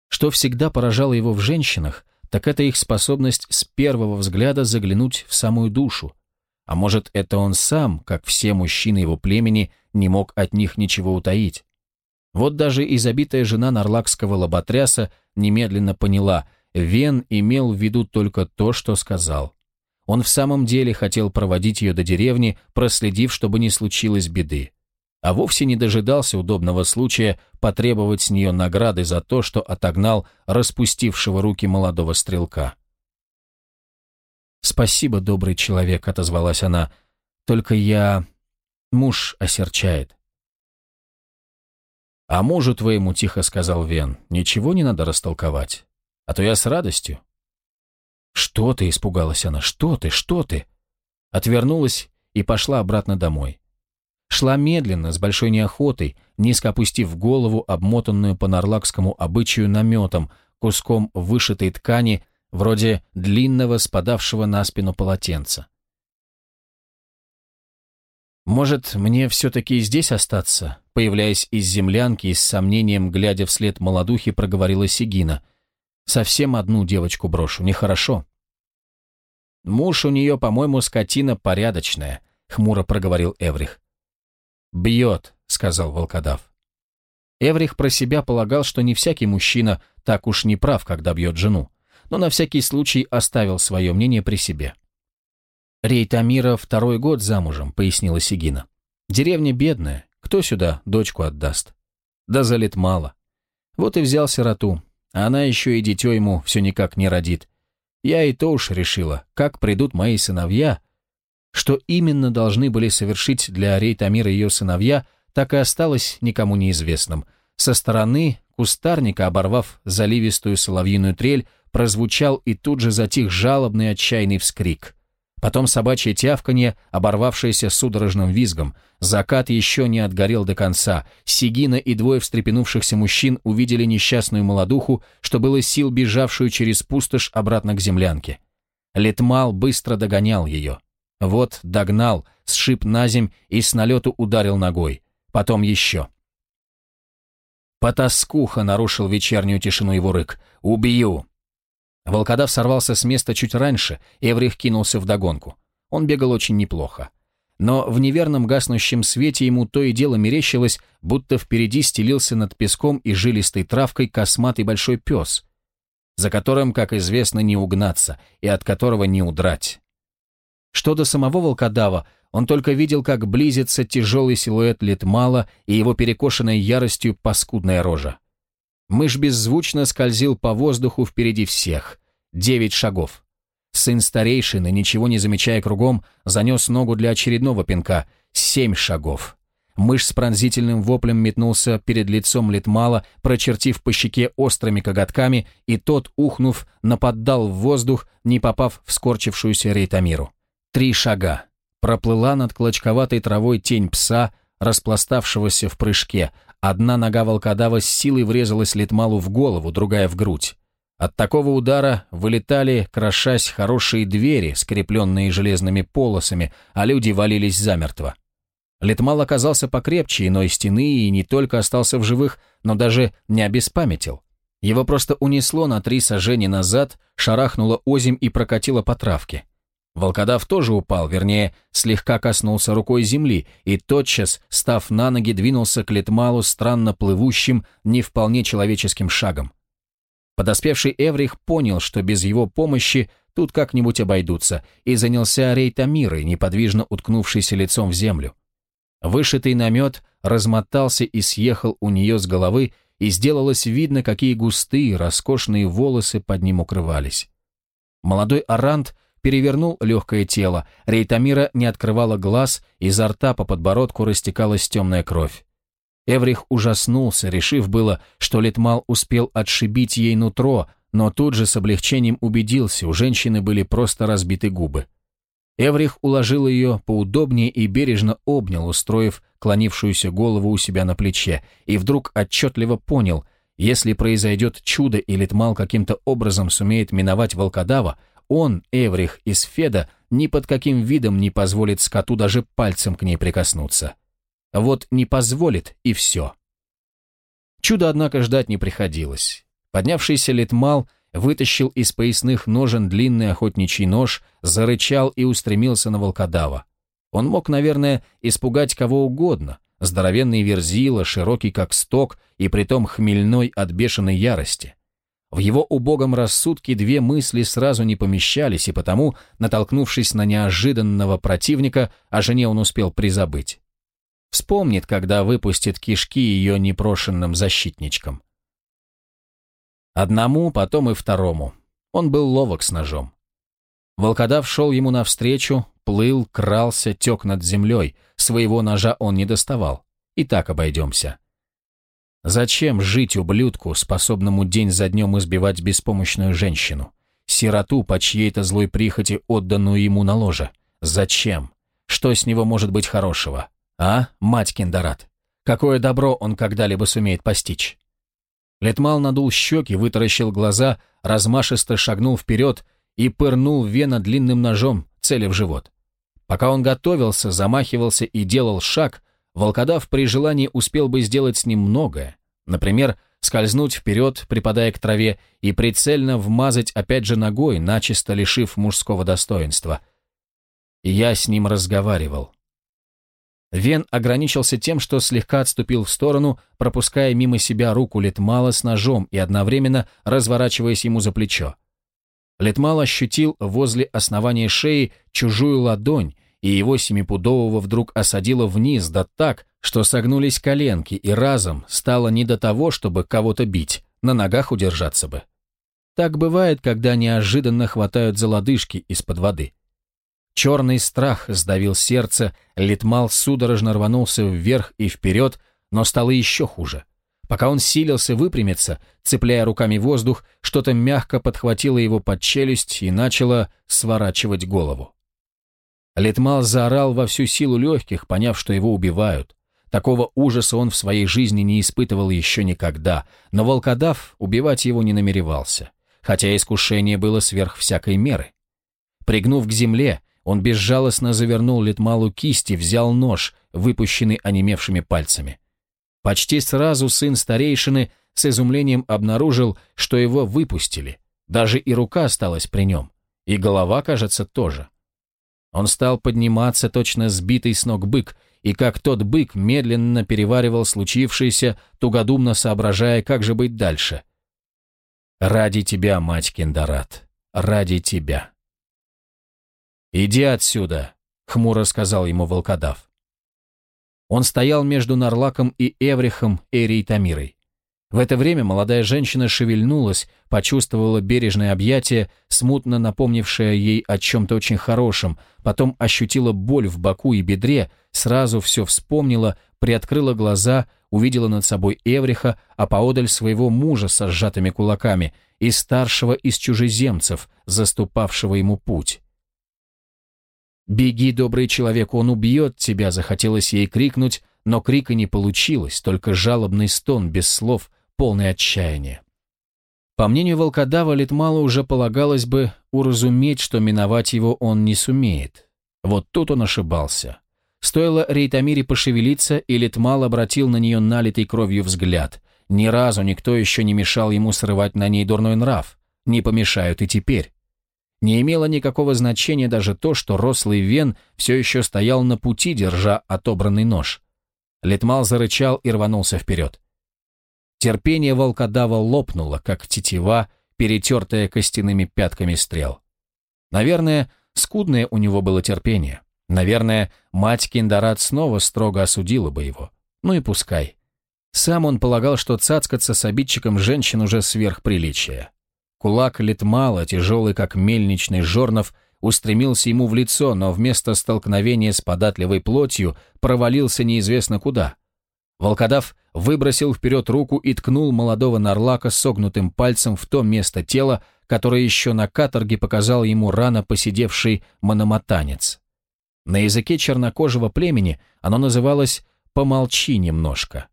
Что всегда поражало его в женщинах, так это их способность с первого взгляда заглянуть в самую душу, а может, это он сам, как все мужчины его племени, не мог от них ничего утаить? Вот даже и забитая жена нарлакского лоботряса немедленно поняла, Вен имел в виду только то, что сказал. Он в самом деле хотел проводить ее до деревни, проследив, чтобы не случилось беды. А вовсе не дожидался удобного случая потребовать с нее награды за то, что отогнал распустившего руки молодого стрелка. «Спасибо, добрый человек», — отозвалась она. «Только я... муж осерчает». «А мужу твоему, — тихо сказал Вен, — ничего не надо растолковать. А то я с радостью». «Что ты?» — испугалась она. «Что ты? Что ты?» Отвернулась и пошла обратно домой. Шла медленно, с большой неохотой, низко опустив голову, обмотанную по нарлакскому обычаю наметом, куском вышитой ткани, вроде длинного, спадавшего на спину полотенца. «Может, мне все-таки здесь остаться?» Появляясь из землянки и с сомнением, глядя вслед молодухи, проговорила Сигина. «Совсем одну девочку брошу, нехорошо». «Муж у нее, по-моему, скотина порядочная», — хмуро проговорил Эврих. «Бьет», — сказал волкодав. Эврих про себя полагал, что не всякий мужчина так уж не прав, когда бьет жену но на всякий случай оставил свое мнение при себе. «Рейтамира второй год замужем», — пояснила Сигина. «Деревня бедная, кто сюда дочку отдаст? Да залит мало. Вот и взял сироту, а она еще и дитё ему все никак не родит. Я и то уж решила, как придут мои сыновья, что именно должны были совершить для Рейтамира ее сыновья, так и осталось никому неизвестным. Со стороны кустарника, оборвав заливистую соловьиную трель, прозвучал и тут же затих жалобный отчаянный вскрик. Потом собачье тявканье, оборвавшееся судорожным визгом. Закат еще не отгорел до конца. Сигина и двое встрепенувшихся мужчин увидели несчастную молодуху, что было сил бежавшую через пустошь обратно к землянке. Летмал быстро догонял ее. Вот догнал, сшиб на земь и с налету ударил ногой. Потом еще. «Потаскуха!» — нарушил вечернюю тишину его рык. «Убью!» Волкодав сорвался с места чуть раньше, Эврих кинулся вдогонку. Он бегал очень неплохо. Но в неверном гаснущем свете ему то и дело мерещилось, будто впереди стелился над песком и жилистой травкой косматый большой пес, за которым, как известно, не угнаться и от которого не удрать. Что до самого волкодава, он только видел, как близится тяжелый силуэт Литмала и его перекошенной яростью паскудная рожа. Мышь беззвучно скользил по воздуху впереди всех. Девять шагов. Сын старейшины, ничего не замечая кругом, занес ногу для очередного пинка. Семь шагов. Мышь с пронзительным воплем метнулся перед лицом Литмала, прочертив по щеке острыми коготками, и тот, ухнув, нападал в воздух, не попав в скорчившуюся Рейтамиру. Три шага. Проплыла над клочковатой травой тень пса, распластавшегося в прыжке, Одна нога волкодава с силой врезалась Литмалу в голову, другая в грудь. От такого удара вылетали, крошась, хорошие двери, скрепленные железными полосами, а люди валились замертво. Литмал оказался покрепче иной стены и не только остался в живых, но даже не обеспамятил. Его просто унесло на три сажени назад, шарахнуло озим и прокатило по травке. Волкодав тоже упал, вернее, слегка коснулся рукой земли и тотчас, став на ноги, двинулся к Летмалу странно плывущим, не вполне человеческим шагом. Подоспевший Эврих понял, что без его помощи тут как-нибудь обойдутся, и занялся рейтамирой, неподвижно уткнувшейся лицом в землю. Вышитый намет размотался и съехал у нее с головы, и сделалось видно, какие густые, роскошные волосы под ним укрывались. Молодой Арант — перевернул легкое тело. Рейтамира не открывала глаз, изо рта по подбородку растекалась темная кровь. Эврих ужаснулся, решив было, что Литмал успел отшибить ей нутро, но тут же с облегчением убедился, у женщины были просто разбиты губы. Эврих уложил ее поудобнее и бережно обнял, устроив клонившуюся голову у себя на плече, и вдруг отчетливо понял, если произойдет чудо и Литмал каким-то образом сумеет миновать волкодава, он, Эврих из Феда, ни под каким видом не позволит скоту даже пальцем к ней прикоснуться. Вот не позволит, и все. Чудо, однако, ждать не приходилось. Поднявшийся Литмал вытащил из поясных ножен длинный охотничий нож, зарычал и устремился на волкодава. Он мог, наверное, испугать кого угодно. Здоровенный верзила, широкий как сток и притом хмельной от бешеной ярости. В его убогом рассудке две мысли сразу не помещались, и потому, натолкнувшись на неожиданного противника, о жене он успел призабыть. Вспомнит, когда выпустит кишки ее непрошенным защитничкам. Одному, потом и второму. Он был ловок с ножом. Волкодав шел ему навстречу, плыл, крался, тек над землей. Своего ножа он не доставал. И так обойдемся. Зачем жить ублюдку, способному день за днем избивать беспомощную женщину? Сироту, по чьей-то злой прихоти, отданную ему на ложе? Зачем? Что с него может быть хорошего? А, мать Киндарат? Какое добро он когда-либо сумеет постичь? Летмал надул щеки, вытаращил глаза, размашисто шагнул вперед и пырнул вена длинным ножом, цели в живот. Пока он готовился, замахивался и делал шаг, Волкодав при желании успел бы сделать с ним многое, например, скользнуть вперед, припадая к траве, и прицельно вмазать опять же ногой, начисто лишив мужского достоинства. И я с ним разговаривал. Вен ограничился тем, что слегка отступил в сторону, пропуская мимо себя руку Литмала с ножом и одновременно разворачиваясь ему за плечо. Литмал ощутил возле основания шеи чужую ладонь и его семипудового вдруг осадило вниз, да так, что согнулись коленки, и разом стало не до того, чтобы кого-то бить, на ногах удержаться бы. Так бывает, когда неожиданно хватают за лодыжки из-под воды. Черный страх сдавил сердце, Литмал судорожно рванулся вверх и вперед, но стало еще хуже. Пока он силился выпрямиться, цепляя руками воздух, что-то мягко подхватило его под челюсть и начало сворачивать голову. Литмал заорал во всю силу легких, поняв, что его убивают. Такого ужаса он в своей жизни не испытывал еще никогда, но волкодав убивать его не намеревался, хотя искушение было сверх всякой меры. Пригнув к земле, он безжалостно завернул Литмалу кисти, взял нож, выпущенный онемевшими пальцами. Почти сразу сын старейшины с изумлением обнаружил, что его выпустили. Даже и рука осталась при нем. И голова, кажется, тоже. Он стал подниматься, точно сбитый с ног бык, и как тот бык медленно переваривал случившееся, тугодумно соображая, как же быть дальше. «Ради тебя, мать Кендарат, ради тебя!» «Иди отсюда!» — хмуро сказал ему волкодав. Он стоял между Нарлаком и Эврихом Эрией Тамирой. В это время молодая женщина шевельнулась, почувствовала бережное объятие, смутно напомнившее ей о чем-то очень хорошем, потом ощутила боль в боку и бедре, сразу все вспомнила, приоткрыла глаза, увидела над собой Эвриха, а поодаль своего мужа со сжатыми кулаками и старшего из чужеземцев, заступавшего ему путь. «Беги, добрый человек, он убьет тебя!» — захотелось ей крикнуть, но крика не получилось, только жалобный стон без слов — Полное отчаяние. По мнению волкодава, Литмалу уже полагалось бы уразуметь, что миновать его он не сумеет. Вот тут он ошибался. Стоило Рейтамире пошевелиться, и Литмал обратил на нее налитый кровью взгляд. Ни разу никто еще не мешал ему срывать на ней дурной нрав. Не помешают и теперь. Не имело никакого значения даже то, что рослый Вен все еще стоял на пути, держа отобранный нож. Литмал зарычал и рванулся вперед. Терпение волкодава лопнуло, как тетива, перетертая костяными пятками стрел. Наверное, скудное у него было терпение. Наверное, мать Киндарат снова строго осудила бы его. Ну и пускай. Сам он полагал, что цацкаться с обидчиком женщин уже сверхприличие. Кулак Литмала, тяжелый как мельничный жорнов, устремился ему в лицо, но вместо столкновения с податливой плотью провалился неизвестно куда. Волкодав выбросил вперед руку и ткнул молодого Нарлака согнутым пальцем в то место тела, которое еще на каторге показал ему рано посидевший мономатанец. На языке чернокожего племени оно называлось «помолчи немножко».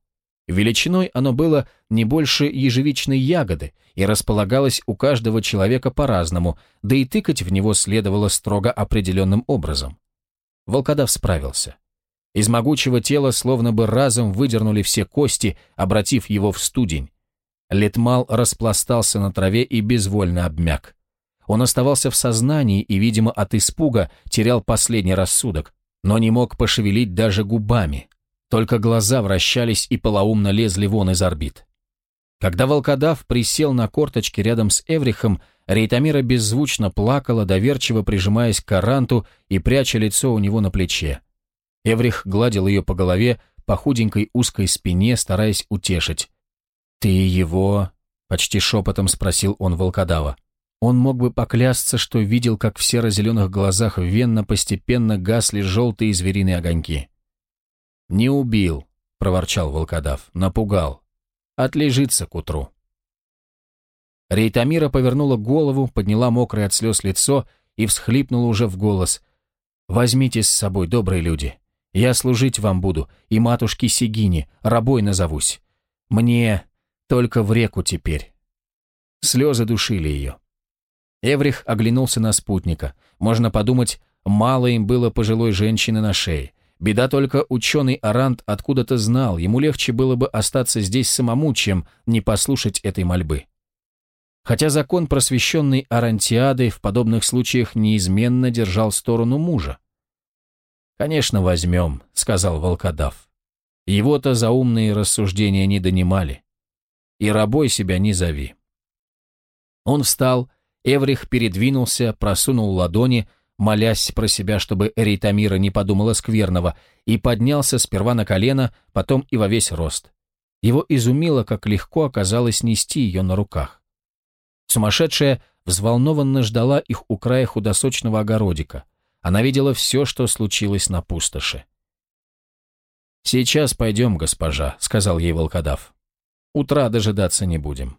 Величиной оно было не больше ежевичной ягоды и располагалось у каждого человека по-разному, да и тыкать в него следовало строго определенным образом. Волкодав справился. Из могучего тела словно бы разом выдернули все кости, обратив его в студень. Летмал распластался на траве и безвольно обмяк. Он оставался в сознании и, видимо, от испуга терял последний рассудок, но не мог пошевелить даже губами. Только глаза вращались и полоумно лезли вон из орбит. Когда волкодав присел на корточки рядом с Эврихом, Рейтамира беззвучно плакала, доверчиво прижимаясь к Каранту и пряча лицо у него на плече. Эврих гладил ее по голове, по худенькой узкой спине, стараясь утешить. «Ты его...» — почти шепотом спросил он волкодава. Он мог бы поклясться, что видел, как в серо-зеленых глазах венно постепенно гасли желтые звериные огоньки. «Не убил», — проворчал волкодав, — «напугал. Отлежится к утру». Рейтамира повернула голову, подняла мокрое от слез лицо и всхлипнула уже в голос. «Возьмите с собой, добрые люди. Я служить вам буду, и матушке Сигине, рабой назовусь. Мне только в реку теперь». Слезы душили ее. Эврих оглянулся на спутника. Можно подумать, мало им было пожилой женщины на шее. Беда только ученый Арант откуда-то знал, ему легче было бы остаться здесь самому, чем не послушать этой мольбы. Хотя закон, просвещенный Арантиадой, в подобных случаях неизменно держал сторону мужа. «Конечно, возьмем», — сказал волкодав. Его-то за умные рассуждения не донимали. «И рабой себя не зови». Он встал, Эврих передвинулся, просунул ладони, молясь про себя, чтобы Ритамира не подумала скверного, и поднялся сперва на колено, потом и во весь рост. Его изумило, как легко оказалось нести ее на руках. Сумасшедшая взволнованно ждала их у края худосочного огородика — она видела все, что случилось на пустоши. «Сейчас пойдем, госпожа», — сказал ей волкодав. «Утра дожидаться не будем».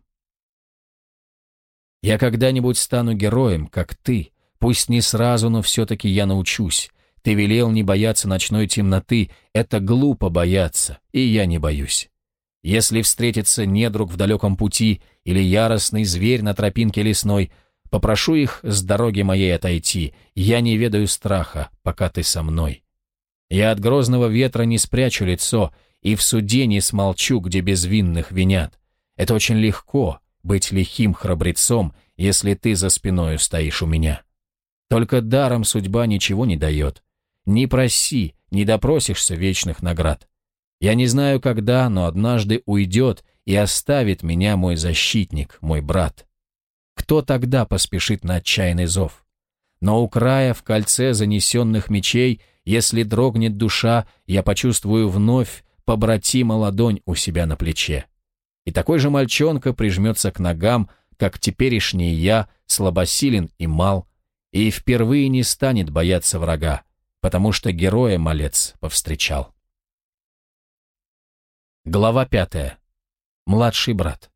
«Я когда-нибудь стану героем, как ты. Пусть не сразу, но все-таки я научусь. Ты велел не бояться ночной темноты. Это глупо бояться, и я не боюсь. Если встретится недруг в далеком пути или яростный зверь на тропинке лесной — Попрошу их с дороги моей отойти. Я не ведаю страха, пока ты со мной. Я от грозного ветра не спрячу лицо и в суде не смолчу, где безвинных винят. Это очень легко — быть лихим храбрецом, если ты за спиною стоишь у меня. Только даром судьба ничего не дает. Не проси, не допросишься вечных наград. Я не знаю когда, но однажды уйдет и оставит меня мой защитник, мой брат. Кто тогда поспешит на отчаянный зов? Но у края, в кольце занесенных мечей, если дрогнет душа, я почувствую вновь побратима ладонь у себя на плече. И такой же мальчонка прижмется к ногам, как теперешний я, слабосилен и мал, и впервые не станет бояться врага, потому что героя малец повстречал. Глава пятая. Младший брат.